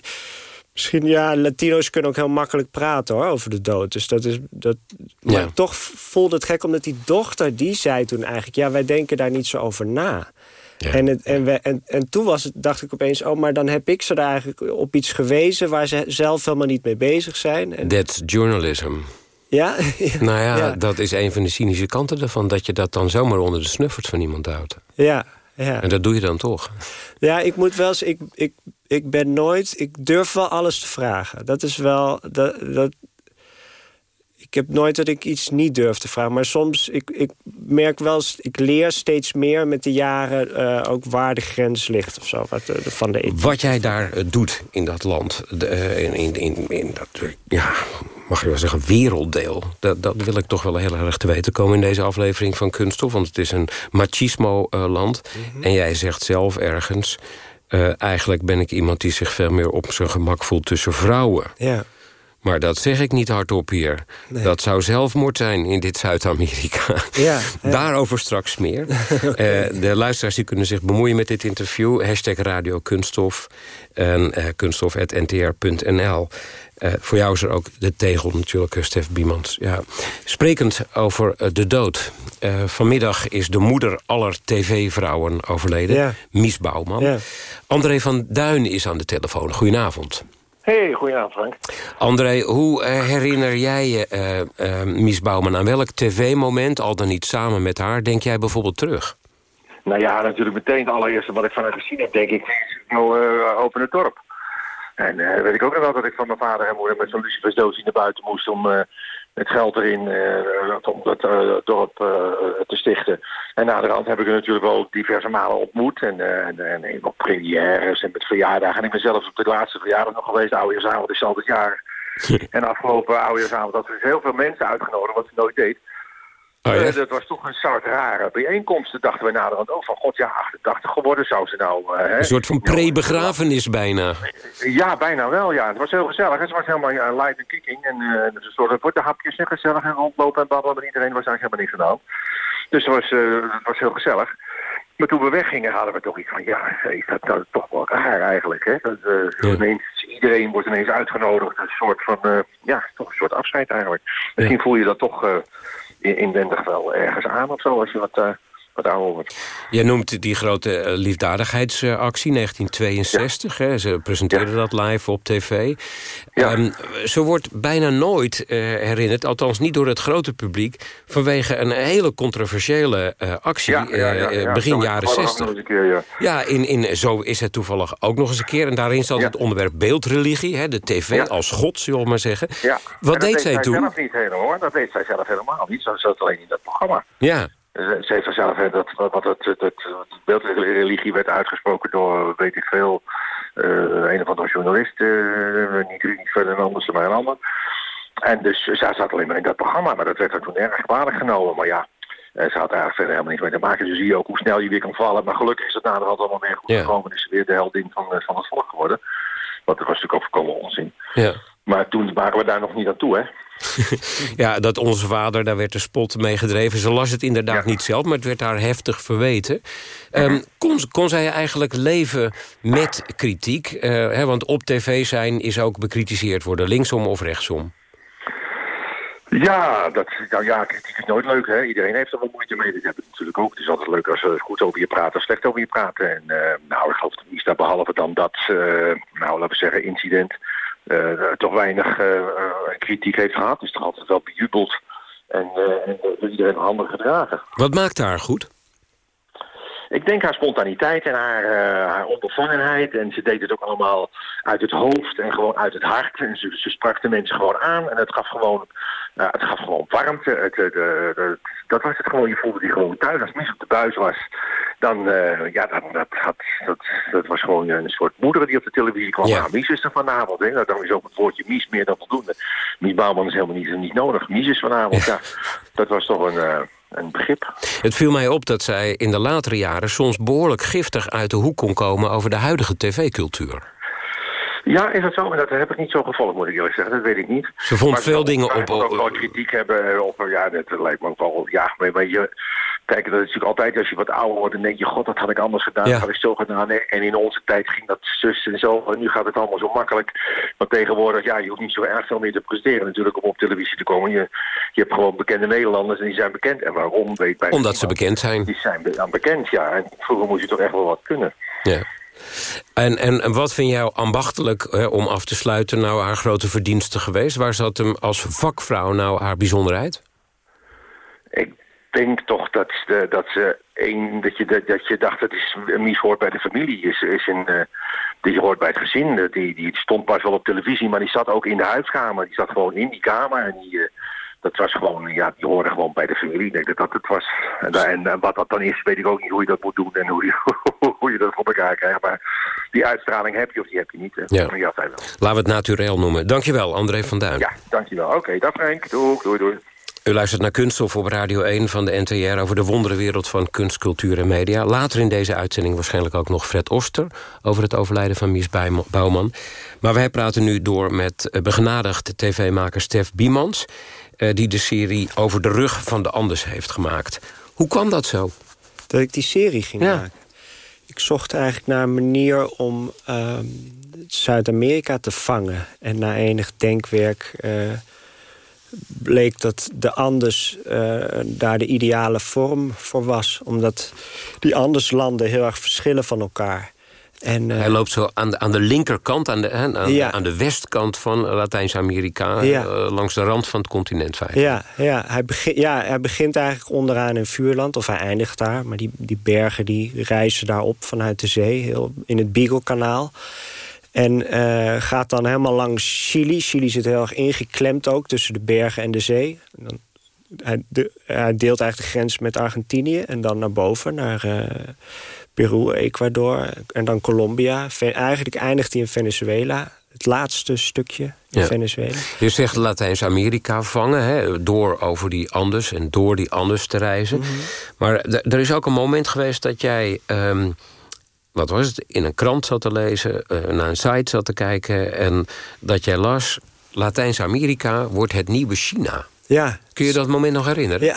misschien, ja, Latino's kunnen ook heel makkelijk praten hoor, over de dood. Dus dat is, dat, maar toch voelde het gek, omdat die dochter, die zei toen eigenlijk... ja, wij denken daar niet zo over na. En, het, en, we, en, en toen was het, dacht ik opeens, oh, maar dan heb ik ze daar eigenlijk op iets gewezen... waar ze zelf helemaal niet mee bezig zijn. En... That's journalism. Ja? Nou ja, ja, dat is een van de cynische kanten ervan... dat je dat dan zomaar onder de snuffert van iemand houdt. Ja, ja. En dat doe je dan toch? Ja, ik moet wel eens... Ik, ik, ik ben nooit... Ik durf wel alles te vragen. Dat is wel... Dat, dat, ik heb nooit dat ik iets niet durf te vragen. Maar soms, ik, ik merk wel... Ik leer steeds meer met de jaren... Uh, ook waar de grens ligt of zo. Wat, uh, van de Wat jij daar uh, doet in dat land... De, in, in, in, in dat... ja, mag je wel zeggen, werelddeel. Dat, dat wil ik toch wel heel erg te weten komen in deze aflevering van Kunststof. Want het is een machismo-land. Mhm. En jij zegt zelf ergens... Uh, eigenlijk ben ik iemand die zich veel meer op zijn gemak voelt tussen vrouwen. Ja. Maar dat zeg ik niet hardop hier. Dat zou zelfmoord zijn in dit Zuid-Amerika. Ja, Daarover straks meer. okay. uh, de luisteraars die kunnen zich bemoeien met dit interview. Hashtag Radio Kunststof. En uh, kunststof.ntr.nl. Uh, voor jou is er ook de tegel natuurlijk, eh, Stef Biemans. Ja. Sprekend over uh, de dood. vanmiddag is de moeder aller tv-vrouwen overleden. Ja. Mies Bouwman. Ja. André van Duin is aan de telefoon. Goedenavond. Hey, goedenavond Frank. André, hoe herinner jij je Mies Bouwman aan welk tv-moment... al dan niet samen met haar, denk jij bijvoorbeeld terug? Nou ja, natuurlijk meteen het allereerste wat ik van haar gezien heb, denk ik... nou, Open het Dorp. En uh, weet ik ook nog wel dat ik van mijn vader en moeder met zo'n lucifersdoos naar buiten moest om uh, het geld erin uh, om dat dorp te stichten. En na de rand heb ik er natuurlijk wel diverse malen ontmoet. En, en, en op premières en met verjaardagen. En ik ben zelfs op de laatste verjaardag nog geweest. Oudejaarsavond is altijd jaar. en afgelopen oudejaarsavond had ze dus heel veel mensen uitgenodigd, wat ze nooit deed. Oh, ja? dat was toch een soort rare bijeenkomst. dachten we naderhand ook van, god ja, 88 geworden zou ze nou... Uh, een soort van pre-begrafenis bijna. Ja, bijna wel, ja. Het was heel gezellig. Het was helemaal uh, light en kicking. En uh, een soort hapjes en gezellig en rondlopen en babbelen. Maar iedereen was eigenlijk helemaal niks aan de hand. Dus het was, het was heel gezellig. Maar toen we weggingen hadden we toch iets van, ja, is dat nou toch wel raar eigenlijk, hè? Dat, ineens, iedereen wordt ineens uitgenodigd, een soort van, ja, toch een soort afscheid eigenlijk. Misschien voel je dat toch inwendig wel ergens aan of zo, als je wat wat ouder wordt. Jij noemt die grote eh, liefdadigheidsactie 1962. Hè? Ze presenteerden dat live op tv. Ja. Um, zo wordt bijna nooit uh, herinnerd, althans niet door het grote publiek... vanwege een hele controversiële uh, actie begin jaren 60. Keer, ja, in, in, zo is het toevallig ook nog eens een keer. En daarin zat het onderwerp beeldreligie, hè? de tv als god, zullen we maar zeggen. Wat deed zij toen? Dat niet helemaal, hoor. Dat deed zij zelf helemaal niet. Zo zat alleen in dat programma. Ja. Ze heeft er zelf, dat, wat het, het, het beeldreligie werd uitgesproken door, weet ik veel, uh, een of andere journalist, uh, niet, niet verder dan anders, maar een ander. En dus zij zat alleen maar in dat programma, maar dat werd er toen erg kwalijk genomen. Maar ja, ze had eigenlijk verder helemaal niets mee te maken. Dus zie je ook hoe snel je weer kan vallen. Maar gelukkig is het naderhand allemaal weer goed gekomen. En is ze weer de heldin van, van het volk geworden. Want dat was natuurlijk ook voorkomen onzin. Ja. Maar toen waren we daar nog niet aan toe, hè. ja, dat onze vader, daar werd de spot mee gedreven. Ze las het inderdaad niet zelf, maar het werd haar heftig verweten. Um, kon, kon zij eigenlijk leven met kritiek? Uh, hè, want op tv zijn is ook bekritiseerd worden, linksom of rechtsom. Ja, dat, nou ja, kritiek is nooit leuk. Hè? Iedereen heeft er wel moeite mee. Dat heb ik natuurlijk ook. Het is altijd leuk als ze goed over je praten of slecht over je praten. En uh, nou, ik geloof niet dat behalve dan dat, uh, nou, laten we zeggen, incident toch weinig uh, kritiek heeft gehad. Dus toch altijd wel bejubeld en, en door iedereen handig gedragen. Wat maakt haar goed? Ik denk haar spontaniteit en haar, uh, haar onbevangenheid. En ze deed het ook allemaal uit het hoofd en gewoon uit het hart. En ze, ze sprak de mensen gewoon aan. En het gaf gewoon, uh, het gaf gewoon warmte. Het, de, dat was het gewoon. Je voelde die gewoon thuis. Als het mis op de buis was, dan, uh, ja, dat, dat, dat, dat, dat, was gewoon een soort moeder die op de televisie kwam. Ja. Nou, Mies is er vanavond. Hè? Nou, dan is ook het woordje Mies meer dan voldoende. Mies Bouwman is helemaal niet, niet nodig. Mies is vanavond, ja. Dat was toch een... Uh, een begrip. Het viel mij op dat zij in de latere jaren soms behoorlijk giftig uit de hoek kon komen over de huidige tv-cultuur. Ja, is dat zo? En dat heb ik niet zo gevolgd, moet ik eerlijk zeggen. Dat weet ik niet. Ze vond maar veel dingen op... ook wel kritiek hebben op... Ja, dat lijkt me ook wel... Ja, maar, maar je... Kijk, dat is natuurlijk altijd als je wat ouder wordt... dan denk je, god, dat had ik anders gedaan, ja. dat had ik zo gedaan. En in onze tijd ging dat zus en zo. En nu gaat het allemaal zo makkelijk. Maar tegenwoordig, ja, je hoeft niet zo erg veel meer te presteren natuurlijk... om op televisie te komen. Je, je hebt gewoon bekende Nederlanders en die zijn bekend. En waarom, weet bij Omdat ze bekend zijn. Die zijn dan bekend, ja. En vroeger moest je toch echt wel wat kunnen. Ja. En, en, en wat vind jij ambachtelijk, hè, om af te sluiten... nou haar grote verdienste geweest? Waar zat hem als vakvrouw nou haar bijzonderheid? Ik denk toch dat, dat ze één, dat je, dat, dat je dacht dat is, Mies hoort bij de familie. Is, is een, uh, die hoort bij het gezin. Die, die stond pas wel op televisie, maar die zat ook in de huiskamer. Die zat gewoon in die kamer en die... Uh, dat was gewoon, ja, die horen gewoon bij de familie. Ik denk dat dat het was. En, en, en, wat dat dan is, weet ik ook niet hoe je dat moet doen en hoe je, hoe je dat voor elkaar krijgt. Maar die uitstraling heb je of die heb je niet. Hè. Ja. Ja, wel. Laten we het naturel noemen. Dankjewel, André van Duin. Ja, dankjewel. Oké, okay, dag Frank. Doei, doei, doei. U luistert naar Kunststof op Radio 1 van de NTR... over de wonderenwereld van kunst, cultuur en media. Later in deze uitzending waarschijnlijk ook nog Fred Oster... over het overlijden van Mies Bouwman. Maar wij praten nu door met begenadigd tv-maker Stef Biemans... die de serie Over de rug van de Anders heeft gemaakt. Hoe kwam dat zo? Dat ik die serie ging Ja. maken? Ik zocht eigenlijk naar een manier om ehm, Zuid-Amerika te vangen. En na enig denkwerk eh, bleek dat de Andes eh, daar de ideale vorm voor was. Omdat die Anderslanden heel erg verschillen van elkaar. En, eh, Hij loopt zo aan de, aan de linkerkant, aan de, hè, aan, Ja. aan de westkant van Latijns-Amerika... Ja. eh, langs de rand van het continent feitelijk. Ja, ja, hij begin, ja, hij begint eigenlijk onderaan in Vuurland, of hij eindigt daar. Maar die, die bergen die reizen daar op vanuit de zee, heel, in het Beagle-kanaal. En eh, gaat dan helemaal langs Chili. Chili zit heel erg ingeklemd ook tussen de bergen en de zee. En dan, hij, de, hij deelt eigenlijk de grens met Argentinië en dan naar boven, naar Peru, Ecuador en dan Colombia. Eigenlijk eindigt hij in Venezuela, het laatste stukje in Ja. Venezuela. Je zegt Latijns-Amerika vangen, hè, door over die Andes en door die Andes te reizen. Mhm. Maar er is ook een moment geweest dat jij, ehm, wat was het, in een krant zat te lezen, eh, naar een site zat te kijken en dat jij las, Latijns-Amerika wordt het nieuwe China. Ja. Kun je dat moment nog herinneren? Ja,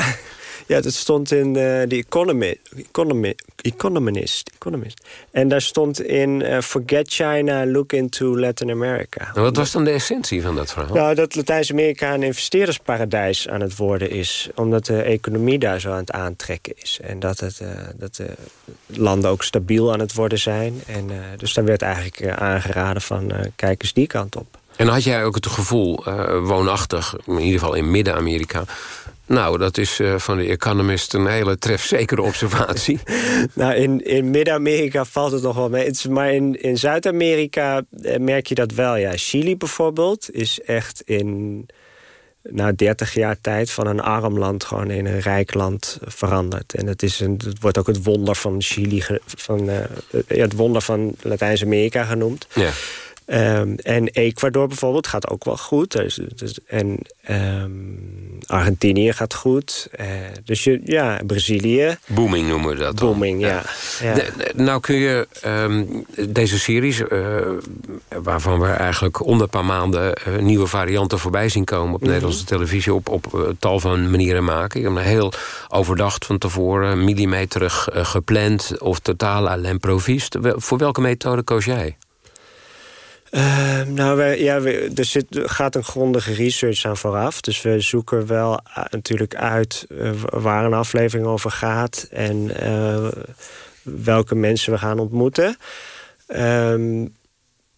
Ja, dat stond in de uh, Economy, Economy, Economist, Economist. En daar stond in uh, Forget China, look into Latin America. Wat was dan de essentie van dat verhaal? Nou, dat Latijns-Amerika een investeerdersparadijs aan het worden is. Omdat de economie daar zo aan het aantrekken is. En dat, het, uh, dat de landen ook stabiel aan het worden zijn. En, dus daar werd eigenlijk aangeraden van kijk eens die kant op. En had jij ook het gevoel, woonachtig, in ieder geval in Midden-Amerika... Nou, dat is uh, van de Economist een hele trefzekere observatie. nou, in, in Midden-Amerika valt het nog wel mee. Maar in, in Zuid-Amerika eh, merk je dat wel. Ja, Chili bijvoorbeeld is echt in nou, 30 jaar tijd van een arm land gewoon in een rijk land veranderd. En het, is een, het wordt ook het wonder van Chili, van, uh, het wonder van Latijns-Amerika genoemd. Ja. Um, en Ecuador bijvoorbeeld gaat ook wel goed. Dus, en um, Argentinië gaat goed. Uh, dus je, ja, Brazilië. Booming noemen we dat. Booming, ja. ja. De, nou kun je um, deze series, uh, waarvan we eigenlijk onder een paar maanden uh, nieuwe varianten voorbij zien komen op mm -hmm. Nederlandse televisie, op, op tal van manieren maken. Je hebt een heel overdacht van tevoren, millimeterig gepland of totaal à l'improviste. Voor welke methode koos jij? Uh, nou, ja, er gaat een grondige research aan vooraf. Dus we zoeken wel natuurlijk uit uh, waar een aflevering over gaat... en uh, welke mensen we gaan ontmoeten. Um,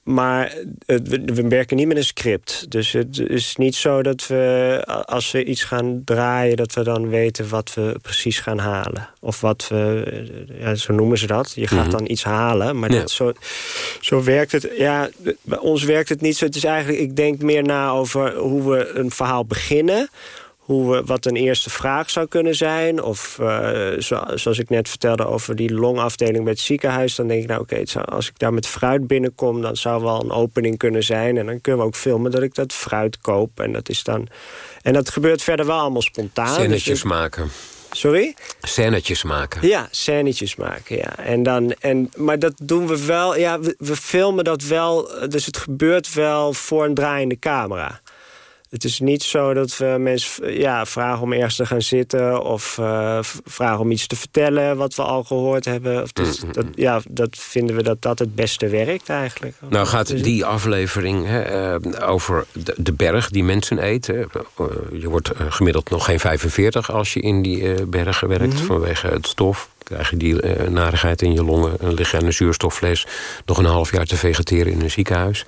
maar we, we, werken niet met een script. Dus het is niet zo dat we, als we iets gaan draaien... dat we dan weten wat we precies gaan halen. Of wat we, ja, zo noemen ze dat. Je gaat mm -hmm. dan iets halen. Maar Ja. dat, zo, zo werkt het. Ja, bij ons werkt het niet zo. Het is eigenlijk, ik denk meer na over hoe we een verhaal beginnen hoe we, wat een eerste vraag zou kunnen zijn. Of uh, zo, zoals ik net vertelde over die longafdeling bij het ziekenhuis... dan denk ik, nou oké, okay, als ik daar met fruit binnenkom... dan zou wel een opening kunnen zijn. En dan kunnen we ook filmen dat ik dat fruit koop. En dat is dan... En dat gebeurt verder wel allemaal spontaan. Scènetjes dus maken. Sorry? Scènetjes maken. Ja, scènetjes maken, ja. En dan, en, maar dat doen we wel... Ja, we, we filmen dat wel... Dus het gebeurt wel voor een draaiende camera. Het is niet zo dat we mensen ja, vragen om ergens te gaan zitten... of uh, vragen om iets te vertellen wat we al gehoord hebben. Of dus, mm -hmm. dat, ja, dat vinden we dat dat het beste werkt eigenlijk. Nou gaat die aflevering hè, uh, over de, de, berg die mensen eten. Uh, je wordt gemiddeld nog geen 45 als je in die bergen werkt... Mm -hmm. vanwege het stof krijg je die uh, narigheid in je longen... en lig je aan een zuurstoffles nog een half jaar te vegeteren in een ziekenhuis.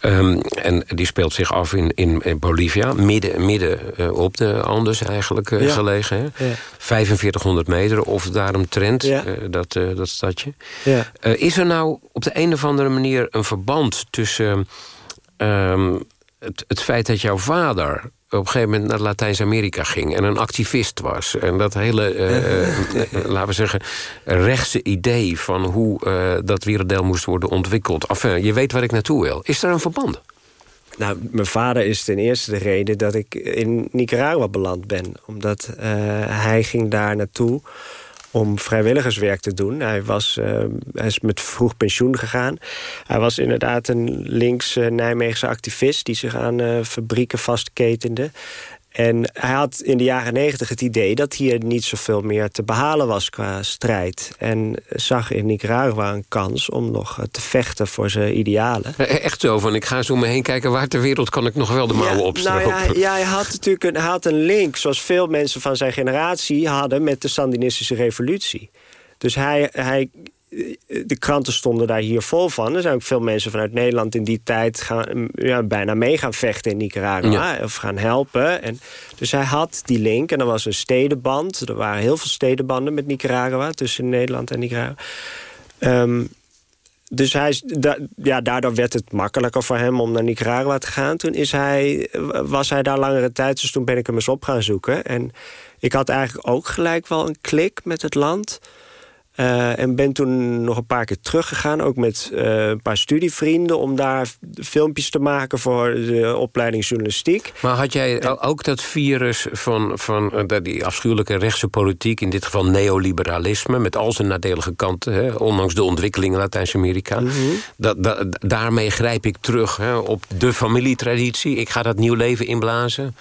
Um, en die speelt zich af in, in, Bolivia, midden, midden uh, op de Andes eigenlijk uh, ja. gelegen. Hè? Ja. 4500 meter of daaromtrent, ja. dat, dat stadje. is er nou op de een of andere manier een verband tussen... Um, het, het feit dat jouw vader op een gegeven moment naar Latijns-Amerika ging... en een activist was. En dat hele, uh, uh, laten we zeggen, rechtse idee... van hoe uh, dat werelddeel moest worden ontwikkeld. Enfin, je weet waar ik naartoe wil. Is er een verband? Nou, mijn vader is ten eerste de reden dat ik in Nicaragua beland ben. Omdat hij ging daar naartoe om vrijwilligerswerk te doen. Hij, was, uh, hij is met vroeg pensioen gegaan. Hij was inderdaad een links Nijmeegse activist... die zich aan uh, fabrieken vastketende. En hij had in de jaren negentig het idee dat hier niet zoveel meer te behalen was qua strijd. En zag in Nicaragua een kans om nog te vechten voor zijn idealen. Echt zo, van ik ga zo om me heen kijken waar ter wereld kan ik nog wel de mouwen ja, opstropen. Nou ja, ja, hij had natuurlijk een, hij had een link, zoals veel mensen van zijn generatie hadden met de Sandinistische revolutie. Dus hij, hij de kranten stonden daar hier vol van. Er zijn ook veel mensen vanuit Nederland in die tijd gaan, ja, bijna mee gaan vechten in Nicaragua. Ja. Of gaan helpen. En, dus hij had die link. En er was een stedenband. Er waren heel veel stedenbanden met Nicaragua. Tussen Nederland en Nicaragua. Um, dus hij, da, ja, daardoor werd het makkelijker voor hem om naar Nicaragua te gaan. Toen is hij, was hij daar langere tijd. Dus toen ben ik hem eens op gaan zoeken. En ik had eigenlijk ook gelijk wel een klik met het land... Uh, en ben toen nog een paar keer teruggegaan, ook met uh, een paar studievrienden... om daar filmpjes te maken voor de opleiding journalistiek. Maar had jij en, ook dat virus van, van uh, die afschuwelijke rechtse politiek... in dit geval neoliberalisme, met al zijn nadelige kanten... Hè, ondanks de ontwikkeling in Latijns-Amerika... Mm -hmm. dat, daarmee grijp ik terug hè, op de familietraditie. Ik ga dat nieuw leven inblazen.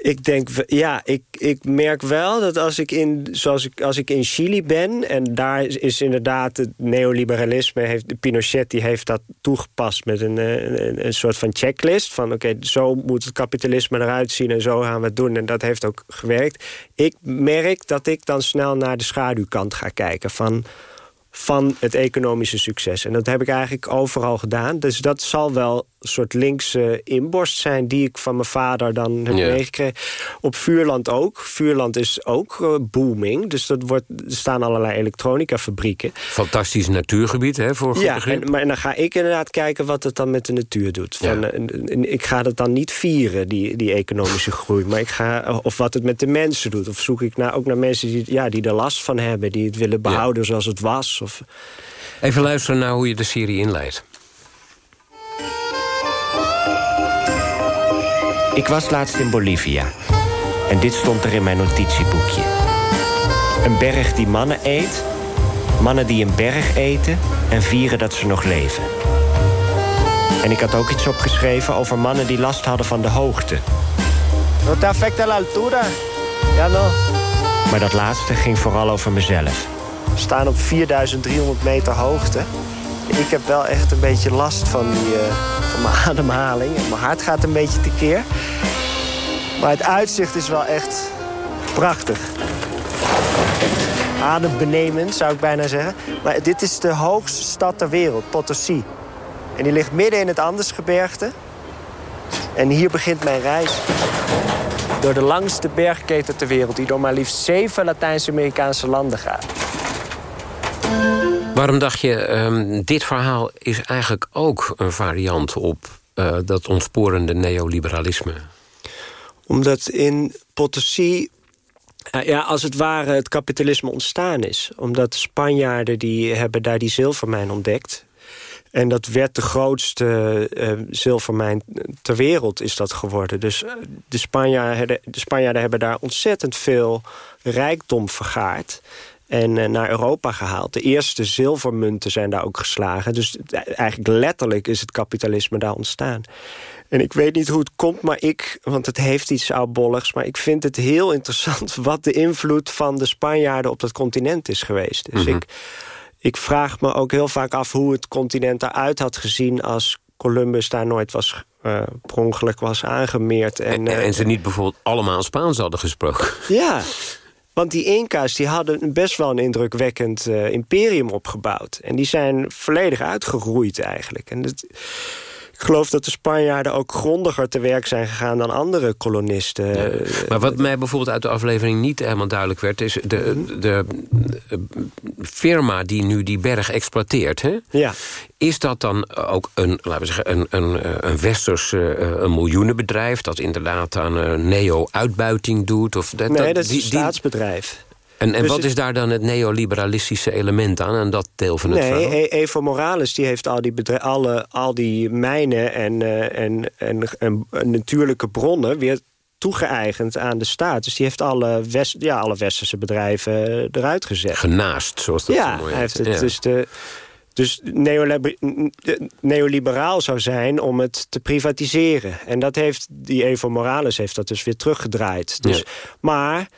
Ik denk, ja, ik, ik merk wel dat als ik, in, zoals ik, als ik in Chili ben... en daar is inderdaad het neoliberalisme... Heeft, Pinochet die heeft dat toegepast met een, een, een soort van checklist... van oké, zo moet het kapitalisme eruit zien en zo gaan we het doen. En dat heeft ook gewerkt. Ik merk dat ik dan snel naar de schaduwkant ga kijken... van van het economische succes. En dat heb ik eigenlijk overal gedaan. Dus dat zal wel soort linkse inborst zijn... die ik van mijn vader dan heb meegekregen. Op Vuurland ook. Vuurland is ook uh, booming. Dus dat wordt, er staan allerlei elektronica-fabrieken. Fantastisch natuurgebied, hè, voor Ja, en, maar en dan ga ik inderdaad kijken wat het dan met de natuur doet. Van, uh, ik ga dat dan niet vieren, die, die economische groei. Maar ik ga, of wat het met de mensen doet. Of zoek ik naar, ook naar mensen die, ja, die er last van hebben. Die het willen behouden zoals het was. Of... Even luisteren naar hoe je de serie inleidt. Ik was laatst in Bolivia. En dit stond er in mijn notitieboekje. Een berg die mannen eet. Mannen die een berg eten en vieren dat ze nog leven. En ik had ook iets opgeschreven over mannen die last hadden van de hoogte. No te afecta la altura. Ja, no. Maar dat laatste ging vooral over mezelf. We staan op 4300 meter hoogte. Ik heb wel echt een beetje last van, die, uh, van mijn ademhaling. Mijn hart gaat een beetje tekeer. Maar het uitzicht is wel echt prachtig. Adembenemend, zou ik bijna zeggen. Maar dit is de hoogste stad ter wereld, Potosí. En die ligt midden in het Andesgebergte. En hier begint mijn reis. Door de langste bergketen ter wereld... die door maar liefst zeven Latijns-Amerikaanse landen gaat. Waarom dacht je, um, dit verhaal is eigenlijk ook een variant op uh, dat ontsporende neoliberalisme? Omdat in Potosí uh, ja, als het ware het kapitalisme ontstaan is. Omdat de Spanjaarden die hebben daar die zilvermijn ontdekt. En dat werd de grootste uh, zilvermijn ter wereld is dat geworden. Dus de Spanjaarden, de Spanjaarden hebben daar ontzettend veel rijkdom vergaard en uh, naar Europa gehaald. De eerste zilvermunten zijn daar ook geslagen. Dus eigenlijk letterlijk is het kapitalisme daar ontstaan. En ik weet niet hoe het komt, maar ik... want het heeft iets oudbolligs... maar ik vind het heel interessant... wat de invloed van de Spanjaarden op dat continent is geweest. Dus mm -hmm. ik, ik vraag me ook heel vaak af hoe het continent eruit had gezien... als Columbus daar nooit was uh, per ongeluk was aangemeerd. En, en, en ze niet bijvoorbeeld allemaal Spaans hadden gesproken. Ja, want die Inca's die hadden best wel een indrukwekkend uh, imperium opgebouwd. En die zijn volledig uitgeroeid eigenlijk. En het, ik geloof dat de Spanjaarden ook grondiger te werk zijn gegaan dan andere kolonisten. Ja. Maar wat mij bijvoorbeeld uit de aflevering niet helemaal duidelijk werd... is de, de, de firma die nu die berg exploiteert... Hè? Ja. is dat dan ook een, laten we zeggen, een, een, een westers een miljoenenbedrijf... dat inderdaad aan neo-uitbuiting doet? Of dat, nee, dat is die, een staatsbedrijf. En, en dus wat is daar dan het neoliberalistische element aan, aan dat deel van het nee, verhaal? Nee, Evo Morales die heeft al die, alle, al die mijnen en, uh, en, en, en, natuurlijke bronnen weer toegeëigend aan de staat. Dus die heeft alle, west, ja, alle westerse bedrijven eruit gezet. Genaast, zoals dat ja, zo mooi hij heeft. Het, ja. Dus de, dus neoliberaal zou zijn om het te privatiseren. En dat heeft, die Evo Morales heeft dat dus weer teruggedraaid. Dus, ja. Maar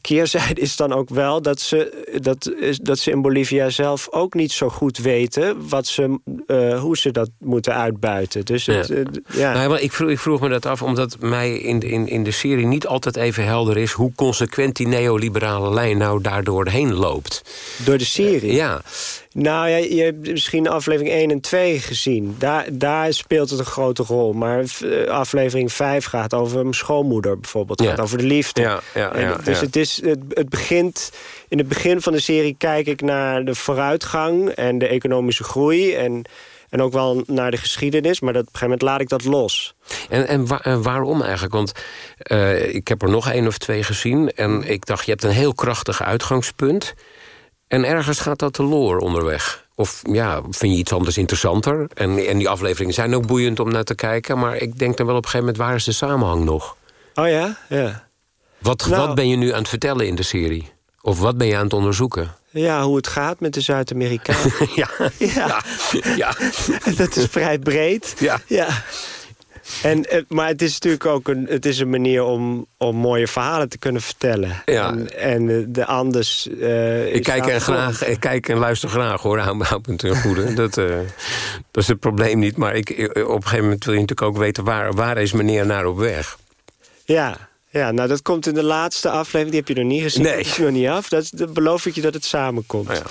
keerzijde is dan ook wel dat ze, dat, dat ze in Bolivia zelf ook niet zo goed weten... Wat ze, uh, hoe ze dat moeten uitbuiten. Dus het, ja. Uh, ja. Nou, ik, vroeg, ik vroeg me dat af omdat mij in, in, in de serie niet altijd even helder is... hoe consequent die neoliberale lijn nou daardoor heen loopt. Door de serie? Uh, ja. Nou, ja, je hebt misschien aflevering 1 en 2 gezien. Daar, daar speelt het een grote rol. Maar aflevering 5 gaat over mijn schoonmoeder bijvoorbeeld. Ja. gaat over de liefde. Ja, ja, ja, dus. Het, is, het, het begint... In het begin van de serie kijk ik naar de vooruitgang... en de economische groei... en en ook wel naar de geschiedenis, maar dat, op een gegeven moment laat ik dat los. En, en, wa en waarom eigenlijk? Want uh, ik heb er nog één of twee gezien... en ik dacht, je hebt een heel krachtig uitgangspunt... En ergens gaat dat te loor onderweg. Of ja, vind je iets anders interessanter? En, en die afleveringen zijn ook boeiend om naar te kijken... maar ik denk dan wel op een gegeven moment, waar is de samenhang nog? Oh ja? Ja. Wat, nou, wat ben je nu aan het vertellen in de serie? Of wat ben je aan het onderzoeken? Ja, hoe het gaat met de Zuid-Amerikanen. ja. ja. ja. ja. dat is vrij breed. Ja. ja. En, eh, maar het is natuurlijk ook een, het is een manier om, om mooie verhalen te kunnen vertellen. Ja. En, en de anders... Uh, ik, kijk en graag, ik kijk en luister graag hoor, me ten goede. dat, uh, dat is het probleem niet. Maar ik, op een gegeven moment wil je natuurlijk ook weten... waar, waar is meneer naar op weg? Ja, ja, nou dat komt in de laatste aflevering. Die heb je nog niet gezien. Nee. Dat is nog niet af. Dat, dat beloof ik je dat het samenkomt. Oh ja.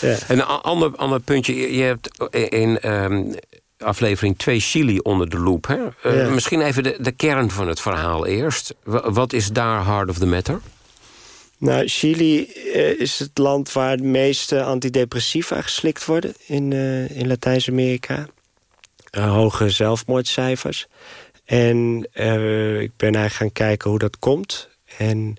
Ja. En een ander, ander puntje. Je hebt in um, aflevering 2 Chili onder de loep. Hè? Uh, ja. Misschien even de, de kern van het verhaal eerst. Wat is daar hard of the matter? Nou, Chili uh, is het land waar de meeste antidepressiva geslikt worden in, uh, in Latijns-Amerika. hoge zelfmoordcijfers. En ik ben eigenlijk gaan kijken hoe dat komt. En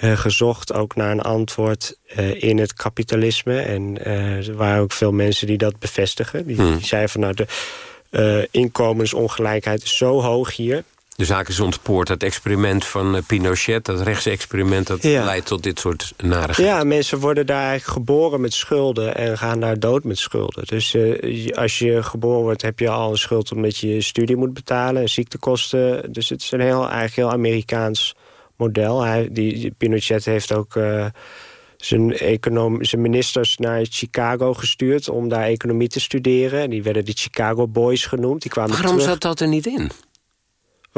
uh, gezocht ook naar een antwoord uh, in het kapitalisme. En er waren ook veel mensen die dat bevestigen. Die, hmm. die zeiden van nou, de inkomensongelijkheid is zo hoog hier. De zaak is ontspoord. Het experiment van Pinochet, dat rechtsexperiment... dat ja. leidt tot dit soort narigheid. Ja, mensen worden daar eigenlijk geboren met schulden... en gaan daar dood met schulden. Dus uh, als je geboren wordt, heb je al een schuld... omdat je je studie moet betalen en ziektekosten. Dus het is een heel, eigenlijk heel Amerikaans model. Hij, die, Pinochet heeft ook... Uh, zijn, econom, zijn ministers naar Chicago gestuurd... om daar economie te studeren. Die werden de Chicago Boys genoemd. Die kwamen Waarom terug. zat dat er niet in?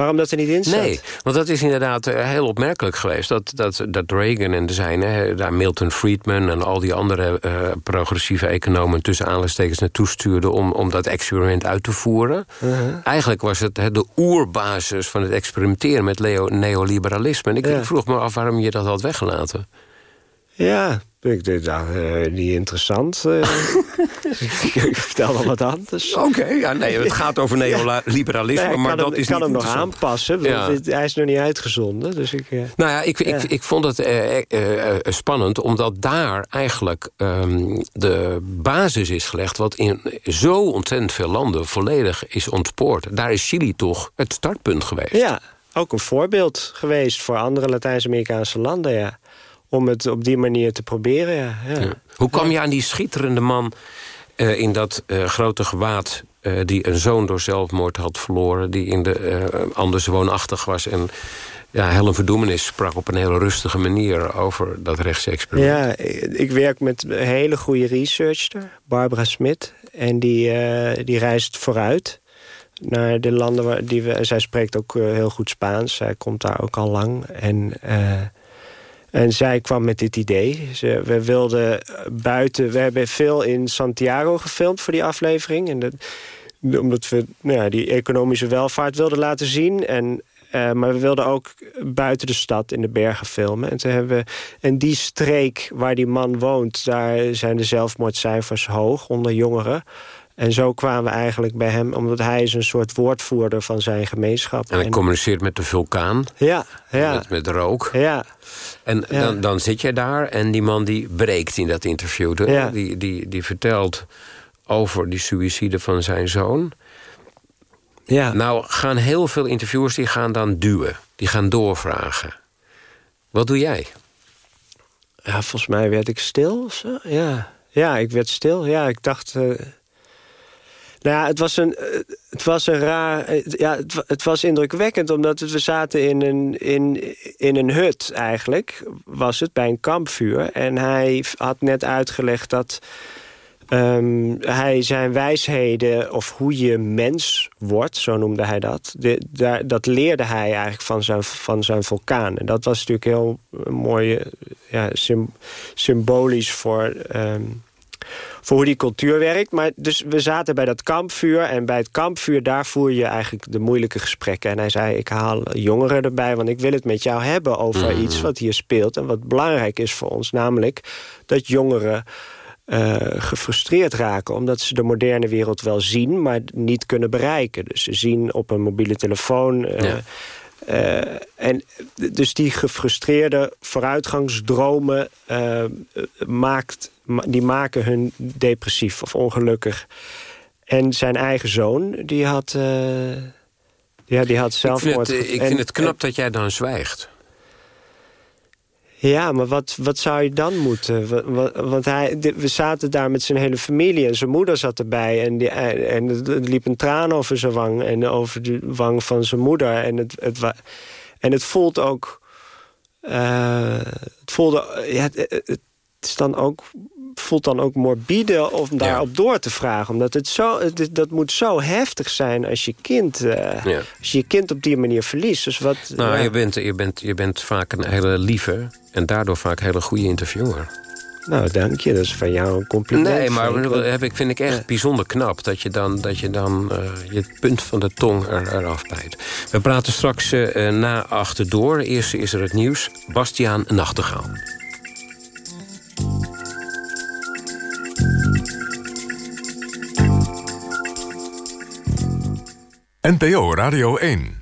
Waarom dat er niet in staat? Nee, want dat is inderdaad heel opmerkelijk geweest. Dat, dat, dat Reagan en de zijne, daar Milton Friedman... en al die andere uh, progressieve economen tussen aanleidingstekens naartoe stuurden... Om, om dat experiment uit te voeren. Uh -huh. Eigenlijk was het he, de oerbasis van het experimenteren met neoliberalisme. En ik, ja. ik vroeg me af waarom je dat had weggelaten. Ja, ik dacht, uh, niet interessant. Uh, ik vertel wel wat anders. Oké, okay, ja, nee, het gaat over neoliberalisme, maar dat hem, is Ik kan hem nog aanpassen, ja. hij is nog niet uitgezonden. Dus ik, uh, nou ja, ik. Ik, ik vond het spannend, omdat daar eigenlijk um, de basis is gelegd... wat in zo ontzettend veel landen volledig is ontspoord. Daar is Chili toch het startpunt geweest. Ja, ook een voorbeeld geweest voor andere Latijns-Amerikaanse landen, ja om het op die manier te proberen. Ja. Hoe kwam je aan die schitterende man uh, in dat uh, grote gewaad... Uh, die een zoon door zelfmoord had verloren... die in de, anders woonachtig was... en ja, Helen Verdoemenis sprak op een hele rustige manier... over dat rechtsexperiment. Ja, ik werk met een hele goede researcher, Barbara Smit. En die, die reist vooruit naar de landen waar die we... Zij spreekt ook heel goed Spaans. Zij komt daar ook al lang. En... En zij kwam met dit idee. Ze, we wilden buiten... We hebben veel in Santiago gefilmd voor die aflevering. En dat, omdat we nou ja, die economische welvaart wilden laten zien. En, uh, maar we wilden ook buiten de stad in de bergen filmen. En, hebben en die streek waar die man woont... daar zijn de zelfmoordcijfers hoog onder jongeren. En zo kwamen we eigenlijk bij hem, omdat hij is een soort woordvoerder van zijn gemeenschap. En hij en... communiceert met de vulkaan. Ja, ja. Met, met rook. Ja. En ja. Dan, dan zit je daar en die man die breekt in dat interview. De, ja. die, die, die vertelt over die suïcide van zijn zoon. Ja. Nou gaan heel veel interviewers die gaan dan duwen. Die gaan doorvragen. Wat doe jij? Ja, volgens mij werd ik stil of zo. Ja, ja ik werd stil. Ja, ik dacht... Uh... Nou ja, het was een, het was een raar... Ja, het, het, was indrukwekkend, omdat we zaten in een, in, in een hut eigenlijk. Was het, bij een kampvuur. En hij had net uitgelegd dat... Um, hij zijn wijsheden, of hoe je mens wordt, zo noemde hij dat... Dat leerde hij eigenlijk van zijn, van zijn vulkaan. En dat was natuurlijk heel mooi ja, sym, symbolisch voor... Um, voor hoe die cultuur werkt. Maar dus we zaten bij dat kampvuur. En bij het kampvuur, daar voer je eigenlijk de moeilijke gesprekken. En hij zei, ik haal jongeren erbij, want ik wil het met jou hebben... over mm. iets wat hier speelt en wat belangrijk is voor ons. Namelijk dat jongeren uh, gefrustreerd raken... omdat ze de moderne wereld wel zien, maar niet kunnen bereiken. Dus ze zien op een mobiele telefoon... Uh, ja. Uh, en dus die gefrustreerde vooruitgangsdromen uh, maakt, die maken hun depressief of ongelukkig. En zijn eigen zoon, die had, uh, ja, die had zelfmoord. Ik vind het, ik vind het knap dat jij dan zwijgt. Ja, maar wat, wat zou je dan moeten? Want hij, we zaten daar met zijn hele familie en zijn moeder zat erbij. En, die, en er liep een traan over zijn wang en over de wang van zijn moeder. En het, het, en het voelt ook... Uh, het voelde... Het, het is dan ook voelt dan ook morbide om daarop door te vragen. Omdat het zo, het, dat moet zo heftig zijn als je kind, uh, als je, je kind op die manier verliest. Dus wat, nou, je, bent, je, bent, je bent vaak een hele lieve en daardoor vaak een hele goede interviewer. Nou, dank je. Dat is van jou een compliment. Nee, maar heb ik, vind ik echt bijzonder knap... dat je dan, dat je, dan uh, je punt van de tong er, eraf bijt. We praten straks uh, na achterdoor. Eerst is er het nieuws. Bastiaan Nachtegaal. NPO Radio 1